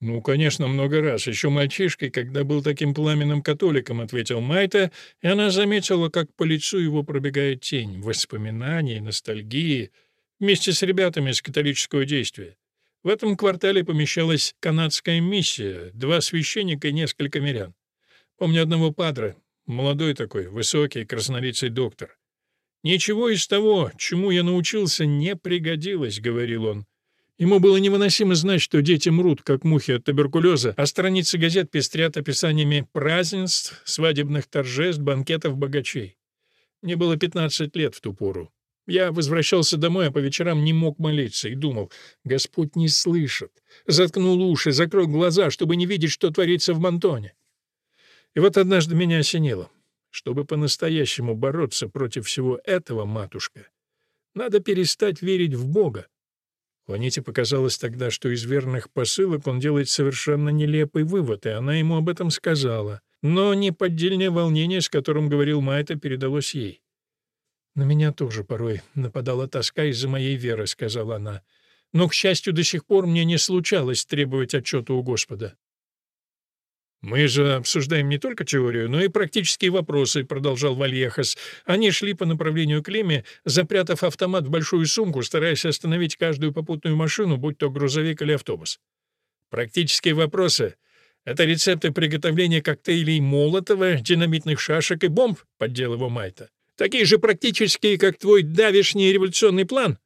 «Ну, конечно, много раз. Еще мальчишкой, когда был таким пламенным католиком», — ответил Майта, и она заметила, как по лицу его пробегает тень воспоминаний, ностальгии, вместе с ребятами из католического действия. В этом квартале помещалась канадская миссия, два священника и несколько мирян. Помню одного падра, молодой такой, высокий, краснолицый доктор. «Ничего из того, чему я научился, не пригодилось», — говорил он. Ему было невыносимо знать, что дети мрут, как мухи от туберкулеза, а страницы газет пестрят описаниями празднеств, свадебных торжеств, банкетов богачей. Мне было 15 лет в ту пору. Я возвращался домой, а по вечерам не мог молиться и думал, Господь не слышит. Заткнул уши, закрыл глаза, чтобы не видеть, что творится в Монтоне. И вот однажды меня осенило. Чтобы по-настоящему бороться против всего этого, матушка, надо перестать верить в Бога. Хуаните показалось тогда, что из верных посылок он делает совершенно нелепый вывод, и она ему об этом сказала. Но неподдельное волнение, с которым говорил Майта, передалось ей. «На меня тоже порой нападала тоска из-за моей веры», — сказала она. «Но, к счастью, до сих пор мне не случалось требовать отчета у Господа». «Мы же обсуждаем не только теорию, но и практические вопросы», — продолжал Вальехас. Они шли по направлению к Лиме, запрятав автомат в большую сумку, стараясь остановить каждую попутную машину, будь то грузовик или автобус. «Практические вопросы — это рецепты приготовления коктейлей Молотова, динамитных шашек и бомб», — поддел его Майта. Такие же практические, как твой давишний революционный план?»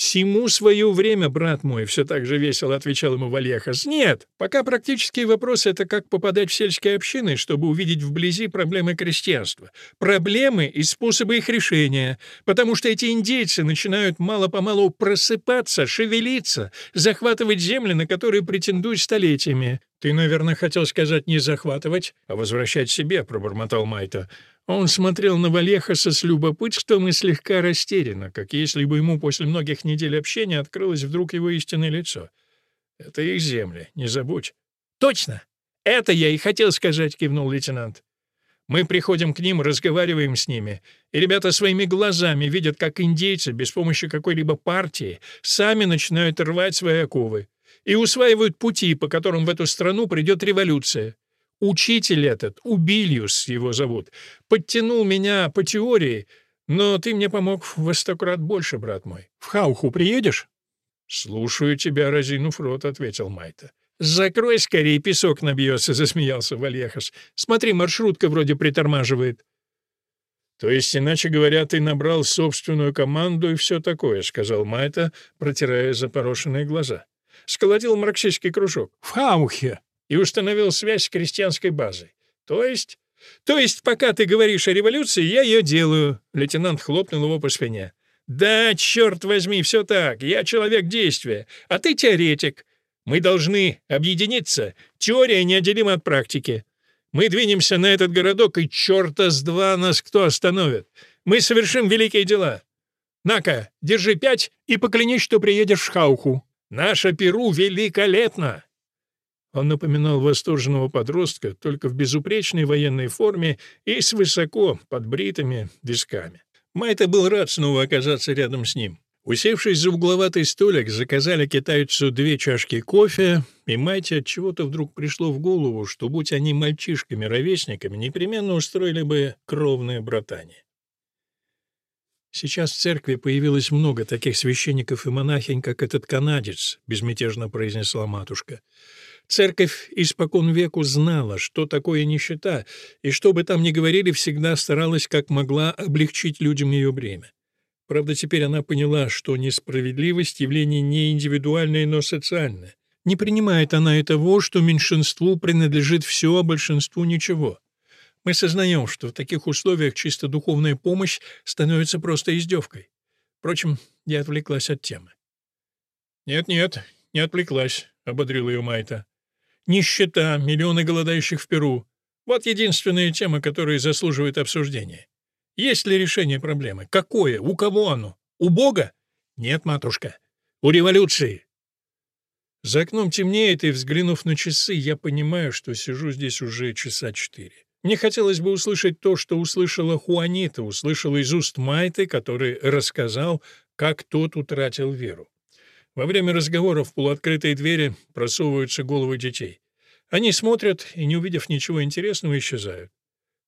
«Всему свое время, брат мой», — все так же весело отвечал ему Вальяхас. «Нет, пока практические вопросы — это как попадать в сельские общины, чтобы увидеть вблизи проблемы крестьянства. Проблемы и способы их решения, потому что эти индейцы начинают мало-помалу просыпаться, шевелиться, захватывать земли, на которые претендуют столетиями. «Ты, наверное, хотел сказать не захватывать, а возвращать себе», — пробормотал Майта. Он смотрел на Валехаса с любопытством и слегка растерянно, как если бы ему после многих недель общения открылось вдруг его истинное лицо. «Это их земли, не забудь». «Точно! Это я и хотел сказать», — кивнул лейтенант. «Мы приходим к ним, разговариваем с ними, и ребята своими глазами видят, как индейцы без помощи какой-либо партии сами начинают рвать свои оковы и усваивают пути, по которым в эту страну придет революция. Учитель этот, Убильюс его зовут, подтянул меня по теории, но ты мне помог во сто крат больше, брат мой. В Хауху приедешь?» «Слушаю тебя, разинув рот», — ответил Майта. «Закрой скорее, песок набьется», — засмеялся Вальехас. «Смотри, маршрутка вроде притормаживает». «То есть, иначе говоря, ты набрал собственную команду и все такое», — сказал Майта, протирая запорошенные глаза. «Сколотил марксистский кружок. В Хаухе и установил связь с крестьянской базой. То есть... То есть, пока ты говоришь о революции, я ее делаю. Лейтенант хлопнул его по спине. Да, черт возьми, все так. Я человек действия, а ты теоретик. Мы должны объединиться. Теория неотделима от практики. Мы двинемся на этот городок, и черта с два нас кто остановит. Мы совершим великие дела. На-ка, держи пять и поклянись, что приедешь в Хауху. Наша Перу великолепна. Он напоминал восторженного подростка, только в безупречной военной форме и с высоко подбритыми висками. Майта был рад снова оказаться рядом с ним. Усевшись за угловатый столик, заказали китайцу две чашки кофе, и Майте от чего-то вдруг пришло в голову, что, будь они мальчишками-ровесниками, непременно устроили бы кровное братание. «Сейчас в церкви появилось много таких священников и монахинь, как этот канадец», — безмятежно произнесла матушка. Церковь испокон веку знала, что такое нищета, и что бы там ни говорили, всегда старалась как могла облегчить людям ее бремя. Правда, теперь она поняла, что несправедливость — явление не индивидуальное, но социальное. Не принимает она и того, что меньшинству принадлежит все, а большинству ничего. Мы сознаем, что в таких условиях чисто духовная помощь становится просто издевкой. Впрочем, я отвлеклась от темы. «Нет-нет, не отвлеклась», — ободрил ее Майта. Нищета, миллионы голодающих в Перу. Вот единственная тема, которая заслуживает обсуждения. Есть ли решение проблемы? Какое? У кого оно? У Бога? Нет, матушка. У революции. За окном темнеет, и, взглянув на часы, я понимаю, что сижу здесь уже часа четыре. Мне хотелось бы услышать то, что услышала Хуанита, услышала из уст Майты, который рассказал, как тот утратил веру. Во время разговоров в полуоткрытые двери просовываются головы детей. Они смотрят и, не увидев ничего интересного, исчезают.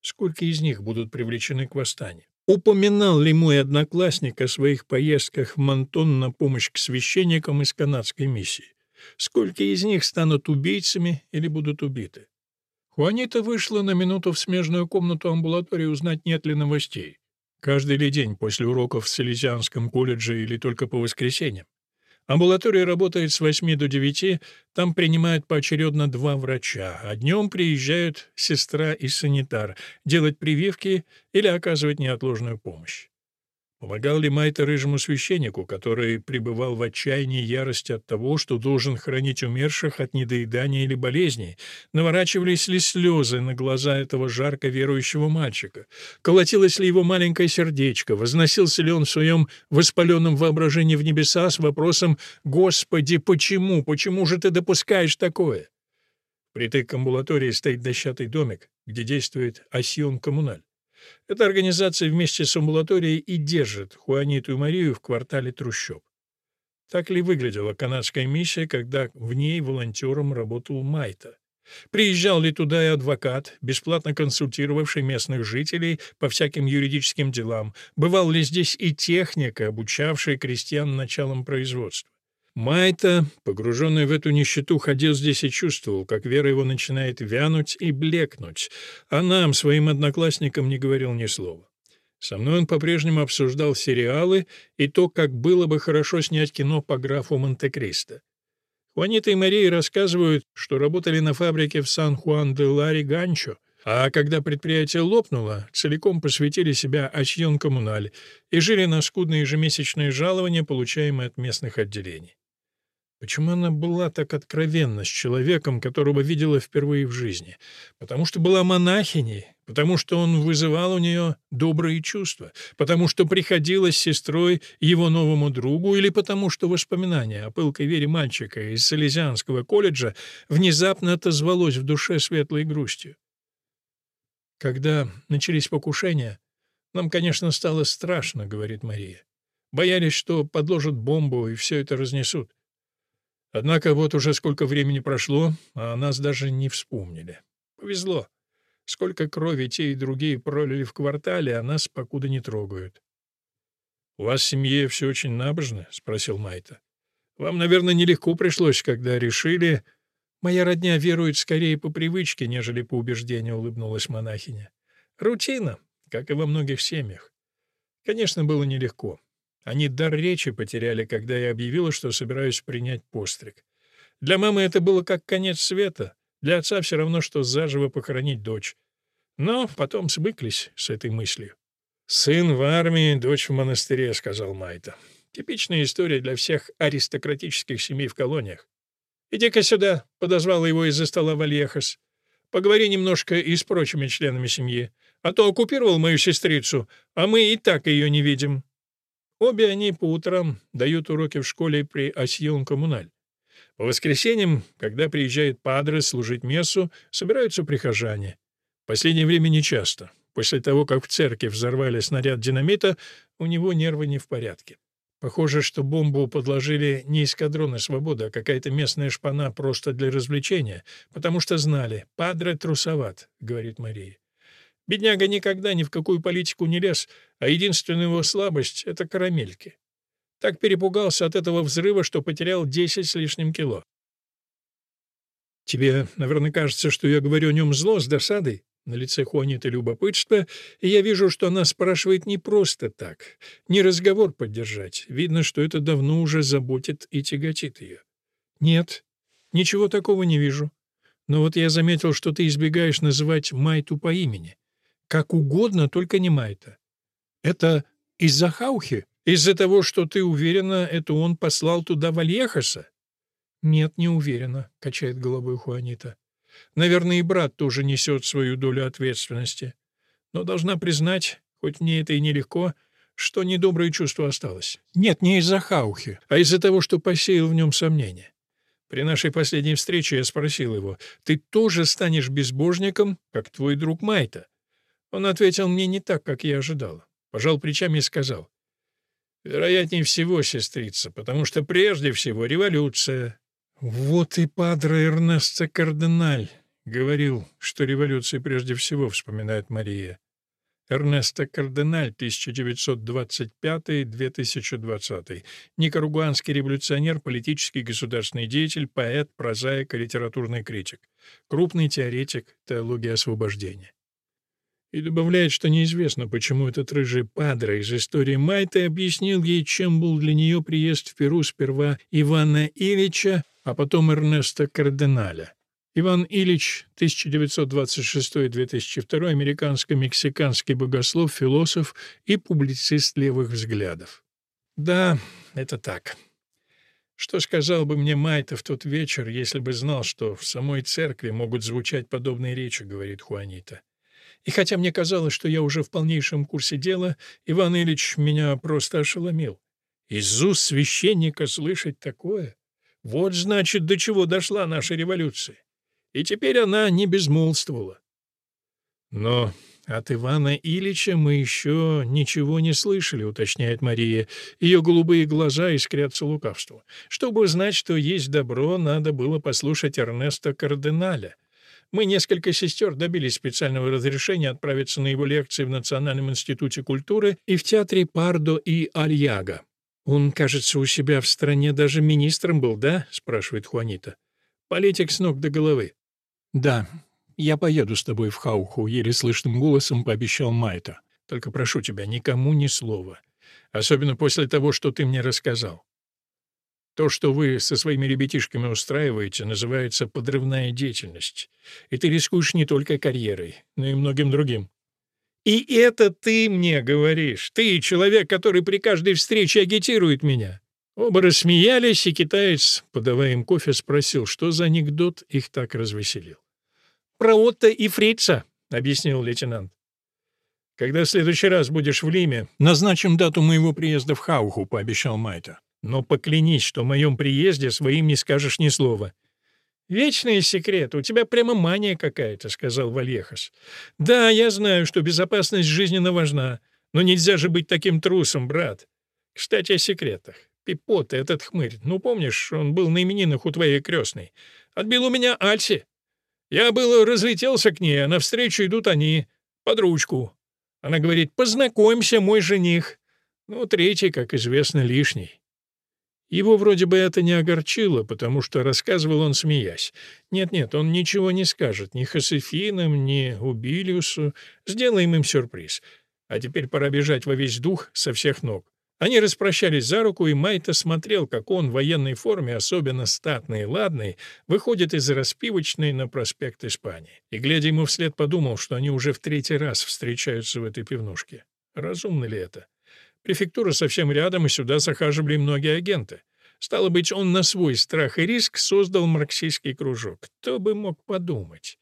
Сколько из них будут привлечены к восстанию? Упоминал ли мой одноклассник о своих поездках в Монтон на помощь к священникам из канадской миссии? Сколько из них станут убийцами или будут убиты? Хуанита вышла на минуту в смежную комнату амбулатории узнать, нет ли новостей. Каждый ли день после уроков в Селезианском колледже или только по воскресеньям? Амбулатория работает с 8 до 9, там принимают поочередно два врача, а днем приезжают сестра и санитар делать прививки или оказывать неотложную помощь. Помогал ли Майта рыжему священнику, который пребывал в отчаянии ярости от того, что должен хранить умерших от недоедания или болезней? Наворачивались ли слезы на глаза этого жарко верующего мальчика? Колотилось ли его маленькое сердечко? Возносился ли он в своем воспаленном воображении в небеса с вопросом «Господи, почему? Почему же ты допускаешь такое?» Притык к амбулатории стоит дощатый домик, где действует Асьон Коммуналь. Эта организация вместе с амбулаторией и держит Хуаниту и Марию в квартале трущоб. Так ли выглядела канадская миссия, когда в ней волонтером работал Майта? Приезжал ли туда и адвокат, бесплатно консультировавший местных жителей по всяким юридическим делам? Бывал ли здесь и техника, обучавшая крестьян началам производства? Майта, погруженный в эту нищету, ходил здесь и чувствовал, как вера его начинает вянуть и блекнуть, а нам, своим одноклассникам, не говорил ни слова. Со мной он по-прежнему обсуждал сериалы и то, как было бы хорошо снять кино по графу Монте-Кристо. Хуанита и Мария рассказывают, что работали на фабрике в Сан-Хуан-де-Лари-Ганчо, а когда предприятие лопнуло, целиком посвятили себя Асьон Коммуналь и жили на скудные ежемесячные жалования, получаемые от местных отделений. Почему она была так откровенна с человеком, которого видела впервые в жизни? Потому что была монахиней, потому что он вызывал у нее добрые чувства, потому что приходилось сестрой его новому другу или потому что воспоминание о пылкой вере мальчика из Салезианского колледжа внезапно отозвалось в душе светлой грустью. Когда начались покушения, нам, конечно, стало страшно, говорит Мария. Боялись, что подложат бомбу и все это разнесут. Однако вот уже сколько времени прошло, а нас даже не вспомнили. Повезло. Сколько крови те и другие пролили в квартале, а нас покуда не трогают. — У вас в семье все очень набожно? — спросил Майта. — Вам, наверное, нелегко пришлось, когда решили... — Моя родня верует скорее по привычке, нежели по убеждению, — улыбнулась монахиня. — Рутина, как и во многих семьях. Конечно, было нелегко. Они дар речи потеряли, когда я объявила, что собираюсь принять постриг. Для мамы это было как конец света, для отца все равно, что заживо похоронить дочь. Но потом свыклись с этой мыслью. «Сын в армии, дочь в монастыре», — сказал Майта. Типичная история для всех аристократических семей в колониях. «Иди-ка сюда», — подозвала его из-за стола Вальехас. «Поговори немножко и с прочими членами семьи. А то оккупировал мою сестрицу, а мы и так ее не видим». Обе они по утрам дают уроки в школе при Асьон Коммуналь. По воскресеньям, когда приезжает падре служить мессу, собираются прихожане. В последнее время нечасто. После того, как в церкви взорвали снаряд динамита, у него нервы не в порядке. Похоже, что бомбу подложили не эскадроны свободы, а какая-то местная шпана просто для развлечения, потому что знали, падре трусоват, говорит Мария. Бедняга никогда ни в какую политику не лез, а единственная его слабость — это карамельки. Так перепугался от этого взрыва, что потерял 10 с лишним кило. Тебе, наверное, кажется, что я говорю о нем зло, с досадой. На лице Хуаниты любопытство, и я вижу, что она спрашивает не просто так, не разговор поддержать. Видно, что это давно уже заботит и тяготит ее. Нет, ничего такого не вижу. Но вот я заметил, что ты избегаешь называть Майту по имени. Как угодно, только не Майта. Это из-за Хаухи? Из-за того, что ты уверена, это он послал туда Вальехаса? Нет, не уверена, качает головой Хуанита. Наверное, и брат тоже несет свою долю ответственности. Но должна признать, хоть мне это и нелегко, что недоброе чувство осталось. Нет, не из-за Хаухи, а из-за того, что посеял в нем сомнения. При нашей последней встрече я спросил его, «Ты тоже станешь безбожником, как твой друг Майта?» Он ответил мне не так, как я ожидал. Пожал плечами и сказал. Вероятнее всего, сестрица, потому что прежде всего революция. Вот и падре Эрнесто Кардиналь говорил, что революция прежде всего, вспоминает Мария. Эрнесто Кардиналь, 1925-2020. Никарагуанский революционер, политический государственный деятель, поэт, прозаик и литературный критик. Крупный теоретик теологии освобождения. И добавляет, что неизвестно, почему этот рыжий падре из истории Майта объяснил ей, чем был для нее приезд в Перу сперва Ивана Ильича, а потом Эрнеста Кардиналя. Иван Ильич, 1926-2002, американско-мексиканский богослов, философ и публицист левых взглядов. Да, это так. Что сказал бы мне Майта в тот вечер, если бы знал, что в самой церкви могут звучать подобные речи, говорит Хуанита. И хотя мне казалось, что я уже в полнейшем курсе дела, Иван Ильич меня просто ошеломил. Из уст священника слышать такое? Вот, значит, до чего дошла наша революция и теперь она не безмолвствовала. Но от Ивана Ильича мы еще ничего не слышали, уточняет Мария. Ее голубые глаза искрятся лукавством. Чтобы узнать, что есть добро, надо было послушать Эрнеста Кардиналя. Мы, несколько сестер, добились специального разрешения отправиться на его лекции в Национальном институте культуры и в театре Пардо и Альяга. «Он, кажется, у себя в стране даже министром был, да?» — спрашивает Хуанита. «Политик с ног до головы. «Да, я поеду с тобой в Хауху», — еле слышным голосом пообещал Майта. «Только прошу тебя, никому ни слова. Особенно после того, что ты мне рассказал. То, что вы со своими ребятишками устраиваете, называется подрывная деятельность. И ты рискуешь не только карьерой, но и многим другим. И это ты мне говоришь. Ты — человек, который при каждой встрече агитирует меня. Оба рассмеялись, и китаец, подавая им кофе, спросил, что за анекдот их так развеселил. «Про Отто и Фрица», — объяснил лейтенант. «Когда в следующий раз будешь в Лиме, назначим дату моего приезда в Хауху», — пообещал Майта. «Но поклянись, что в моем приезде своим не скажешь ни слова». «Вечный секрет, у тебя прямо мания какая-то», — сказал Вальехас. «Да, я знаю, что безопасность жизненно важна, но нельзя же быть таким трусом, брат. Кстати, о секретах. Пипот, этот хмырь. Ну, помнишь, он был на именинах у твоей крестной. Отбил у меня Альси. Я было разлетелся к ней, а навстречу идут они, под ручку. Она говорит, познакомься, мой жених. Ну, третий, как известно, лишний. Его вроде бы это не огорчило, потому что рассказывал он, смеясь. Нет-нет, он ничего не скажет ни Хосефинам, ни Убилиусу. Сделаем им сюрприз. А теперь пора бежать во весь дух со всех ног. Они распрощались за руку, и Майта смотрел, как он в военной форме, особенно статный и ладный, выходит из распивочной на проспект Испании. И, глядя ему вслед, подумал, что они уже в третий раз встречаются в этой пивнушке. Разумно ли это? Префектура совсем рядом, и сюда захаживали многие агенты. Стало быть, он на свой страх и риск создал марксистский кружок. Кто бы мог подумать?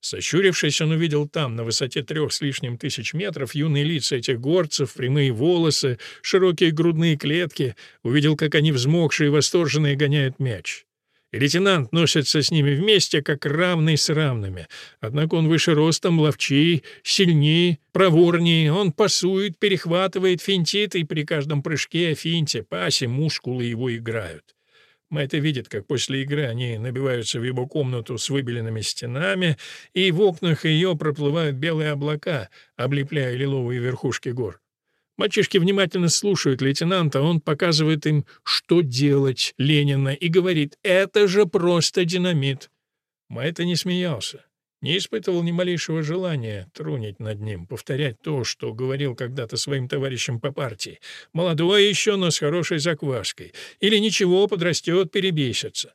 Сощурившись, он увидел там, на высоте трех с лишним тысяч метров, юные лица этих горцев, прямые волосы, широкие грудные клетки, увидел, как они взмокшие и восторженные гоняют мяч. И лейтенант носится с ними вместе, как равный с равными. Однако он выше ростом, ловчей, сильнее, проворнее. Он пасует, перехватывает, финтит, и при каждом прыжке, финте, пасе мускулы его играют. Майта видит, как после игры они набиваются в его комнату с выбеленными стенами, и в окнах ее проплывают белые облака, облепляя лиловые верхушки гор. Мальчишки внимательно слушают лейтенанта, он показывает им, что делать Ленина, и говорит «это же просто динамит». Майта не смеялся не испытывал ни малейшего желания трунить над ним, повторять то, что говорил когда-то своим товарищам по партии. Молодой еще, но с хорошей закваской. Или ничего, подрастет, перебесится.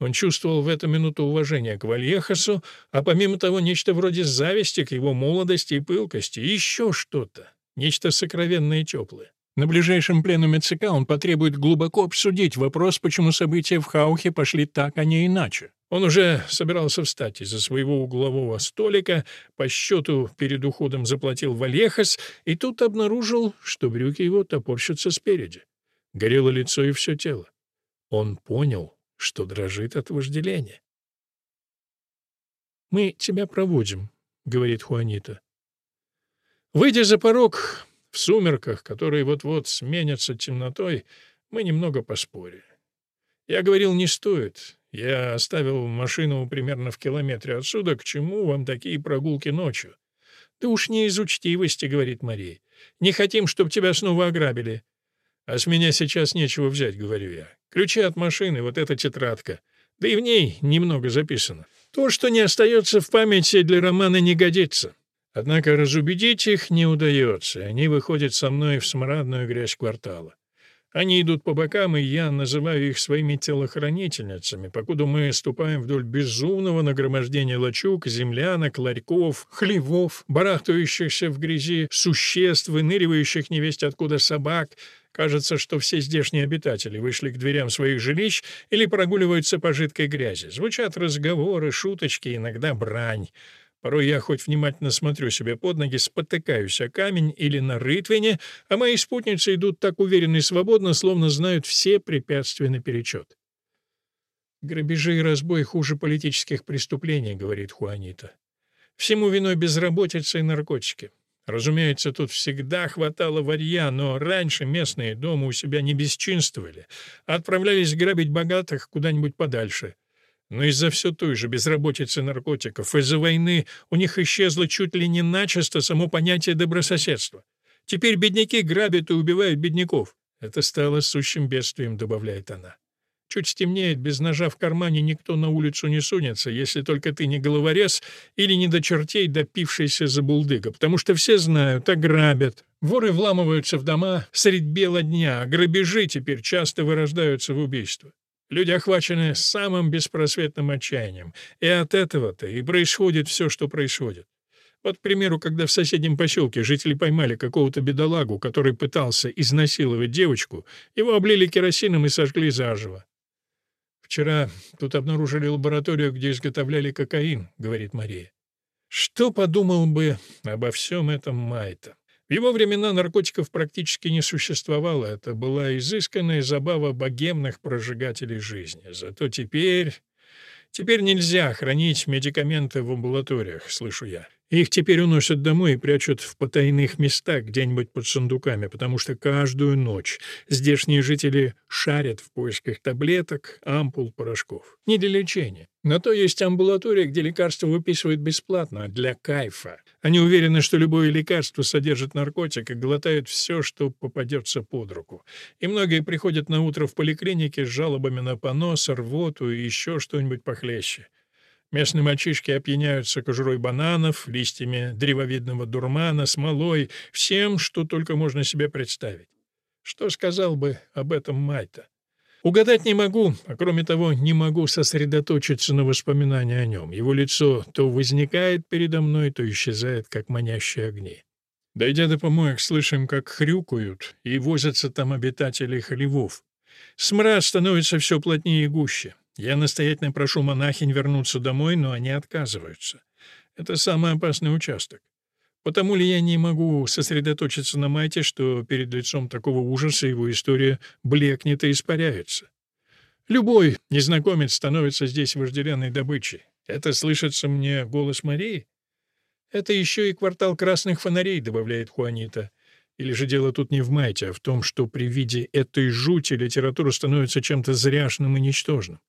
Он чувствовал в эту минуту уважение к Вальехасу, а помимо того нечто вроде зависти к его молодости и пылкости, еще что-то, нечто сокровенное и теплое. На ближайшем пленуме ЦК он потребует глубоко обсудить вопрос, почему события в Хаухе пошли так, а не иначе. Он уже собирался встать из-за своего углового столика, по счету перед уходом заплатил Валехас, и тут обнаружил, что брюки его топорщатся спереди. Горело лицо и все тело. Он понял, что дрожит от вожделения. «Мы тебя проводим», — говорит Хуанита. Выйдя за порог, В сумерках, которые вот-вот сменятся темнотой, мы немного поспорили. Я говорил, не стоит. Я оставил машину примерно в километре отсюда. К чему вам такие прогулки ночью? «Да уж не из учтивости», — говорит Мария. «Не хотим, чтобы тебя снова ограбили». «А с меня сейчас нечего взять», — говорю я. «Ключи от машины, вот эта тетрадка. Да и в ней немного записано. То, что не остается в памяти, для романа не годится». Однако разубедить их не удается, они выходят со мной в смрадную грязь квартала. Они идут по бокам, и я называю их своими телохранительницами, покуда мы ступаем вдоль безумного нагромождения лачуг, землянок, ларьков, хлевов, барахтающихся в грязи существ, выныривающих невесть откуда собак. Кажется, что все здешние обитатели вышли к дверям своих жилищ или прогуливаются по жидкой грязи. Звучат разговоры, шуточки, иногда брань. Порой я хоть внимательно смотрю себе под ноги, спотыкаюсь о камень или на рытвине, а мои спутницы идут так уверенно и свободно, словно знают все препятствия наперечет. «Грабежи и разбой хуже политических преступлений», — говорит Хуанита. «Всему виной безработица и наркотики. Разумеется, тут всегда хватало варья, но раньше местные дома у себя не бесчинствовали, а отправлялись грабить богатых куда-нибудь подальше». Но из-за все той же безработицы наркотиков, из-за войны у них исчезло чуть ли не начисто само понятие добрососедства. Теперь бедняки грабят и убивают бедняков. Это стало сущим бедствием, добавляет она. Чуть стемнеет, без ножа в кармане никто на улицу не сунется, если только ты не головорез или не до чертей допившийся за булдыга, потому что все знают, ограбят. Воры вламываются в дома средь бела дня, а грабежи теперь часто вырождаются в убийство. Люди охвачены самым беспросветным отчаянием, и от этого-то и происходит все, что происходит. Вот, к примеру, когда в соседнем поселке жители поймали какого-то бедолагу, который пытался изнасиловать девочку, его облили керосином и сожгли заживо. «Вчера тут обнаружили лабораторию, где изготовляли кокаин», — говорит Мария. «Что подумал бы обо всем этом Майта?» Его времена наркотиков практически не существовало, это была изысканная забава богемных прожигателей жизни. Зато теперь... Теперь нельзя хранить медикаменты в амбулаториях, слышу я. Их теперь уносят домой и прячут в потайных местах где-нибудь под сундуками, потому что каждую ночь здешние жители шарят в поисках таблеток, ампул, порошков. Не для лечения. На то есть амбулатория, где лекарства выписывают бесплатно, для кайфа. Они уверены, что любое лекарство содержит наркотик и глотают все, что попадется под руку. И многие приходят на утро в поликлинике с жалобами на понос, рвоту и еще что-нибудь похлеще. Местные мальчишки опьяняются кожурой бананов, листьями древовидного дурмана, смолой, всем, что только можно себе представить. Что сказал бы об этом Майта? Угадать не могу, а кроме того, не могу сосредоточиться на воспоминании о нем. Его лицо то возникает передо мной, то исчезает, как манящие огни. Дойдя до помоек, слышим, как хрюкают и возятся там обитатели хлевов. Смрад становится все плотнее и гуще. Я настоятельно прошу монахинь вернуться домой, но они отказываются. Это самый опасный участок. Потому ли я не могу сосредоточиться на Майте, что перед лицом такого ужаса его история блекнет и испаряется? Любой незнакомец становится здесь вожделенной добычей. Это слышится мне голос Марии? Это еще и квартал красных фонарей, добавляет Хуанита. Или же дело тут не в Майте, а в том, что при виде этой жути литература становится чем-то зряшным и ничтожным.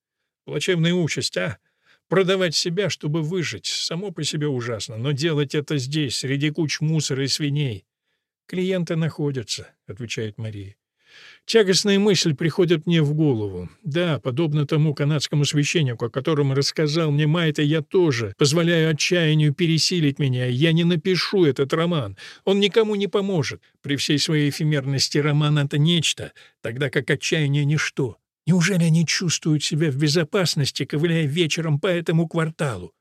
Плачевная участь, а? Продавать себя, чтобы выжить, само по себе ужасно, но делать это здесь, среди куч мусора и свиней. «Клиенты находятся», — отвечает Мария. Тягостная мысль приходит мне в голову. Да, подобно тому канадскому священнику, о котором рассказал мне Майта, я тоже позволяю отчаянию пересилить меня. Я не напишу этот роман. Он никому не поможет. При всей своей эфемерности роман — это нечто, тогда как отчаяние — ничто. Неужели они чувствуют себя в безопасности, ковыляя вечером по этому кварталу?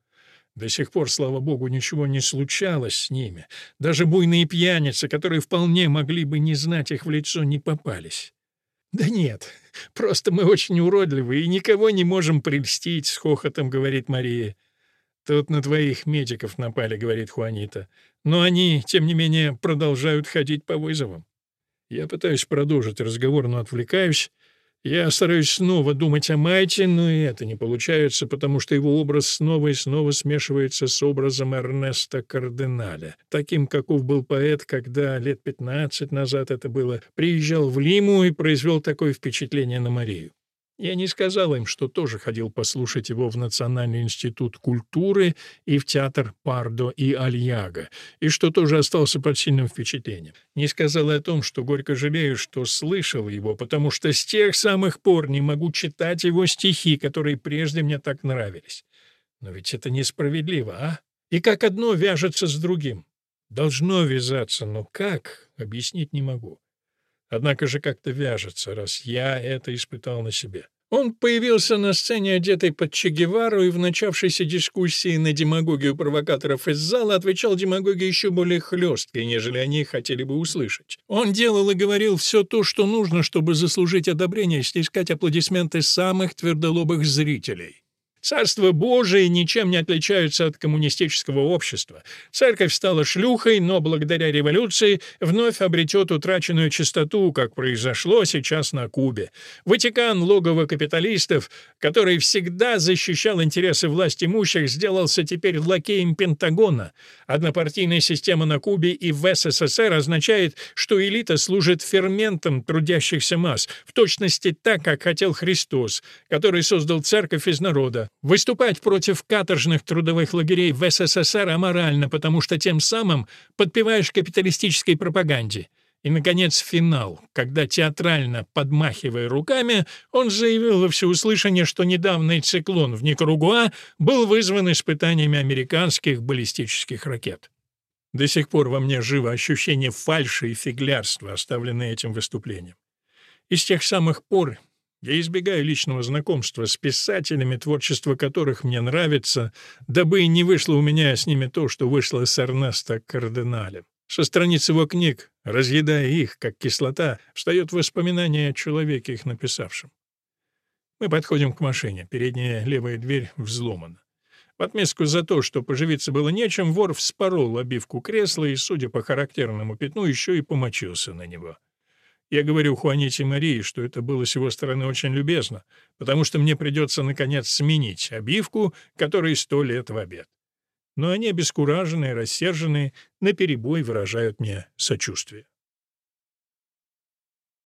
До сих пор, слава богу, ничего не случалось с ними. Даже буйные пьяницы, которые вполне могли бы не знать их в лицо, не попались. «Да нет, просто мы очень уродливы и никого не можем прельстить», — с хохотом говорит Мария. «Тут на твоих медиков напали», — говорит Хуанита. «Но они, тем не менее, продолжают ходить по вызовам». Я пытаюсь продолжить разговор, но отвлекаюсь Я стараюсь снова думать о Майте, но и это не получается, потому что его образ снова и снова смешивается с образом Эрнеста Карденаля, таким, каков был поэт, когда лет 15 назад это было, приезжал в Лиму и произвел такое впечатление на Марию. Я не сказал им, что тоже ходил послушать его в Национальный институт культуры и в театр Пардо и Альяга, и что тоже остался под сильным впечатлением. Не сказал о том, что горько жалею, что слышал его, потому что с тех самых пор не могу читать его стихи, которые прежде мне так нравились. Но ведь это несправедливо, а? И как одно вяжется с другим? Должно вязаться, но как, объяснить не могу. Однако же как-то вяжется, раз я это испытал на себе. Он появился на сцене, одетый под Че Гевару, и в начавшейся дискуссии на демагогию провокаторов из зала отвечал демагогии еще более хлесткой, нежели они хотели бы услышать. Он делал и говорил все то, что нужно, чтобы заслужить одобрение и снискать аплодисменты самых твердолобых зрителей. Царство Божие ничем не отличаются от коммунистического общества. Церковь стала шлюхой, но благодаря революции вновь обретет утраченную чистоту, как произошло сейчас на Кубе. Ватикан, логово капиталистов, который всегда защищал интересы власть имущих, сделался теперь лакеем Пентагона. Однопартийная система на Кубе и в СССР означает, что элита служит ферментом трудящихся масс, в точности так, как хотел Христос, который создал церковь из народа. Выступать против каторжных трудовых лагерей в СССР аморально, потому что тем самым подпеваешь капиталистической пропаганде. И, наконец, финал, когда театрально, подмахивая руками, он заявил во всеуслышание, что недавний циклон в Никаругуа был вызван испытаниями американских баллистических ракет. До сих пор во мне живо ощущение фальши и фиглярства, оставленное этим выступлением. И с тех самых пор я избегаю личного знакомства с писателями, творчество которых мне нравится, дабы не вышло у меня с ними то, что вышло с Эрнесто Карденалем. Со страниц его книг, разъедая их, как кислота, встает воспоминание о человеке, их написавшем. Мы подходим к машине. Передняя левая дверь взломана. В отместку за то, что поживиться было нечем, вор вспорол обивку кресла и, судя по характерному пятну, еще и помочился на него. Я говорю Хуаните Марии, что это было с его стороны очень любезно, потому что мне придется, наконец, сменить обивку, которой сто лет в обед. Но они обескураженные, рассерженные, наперебой выражают мне сочувствие.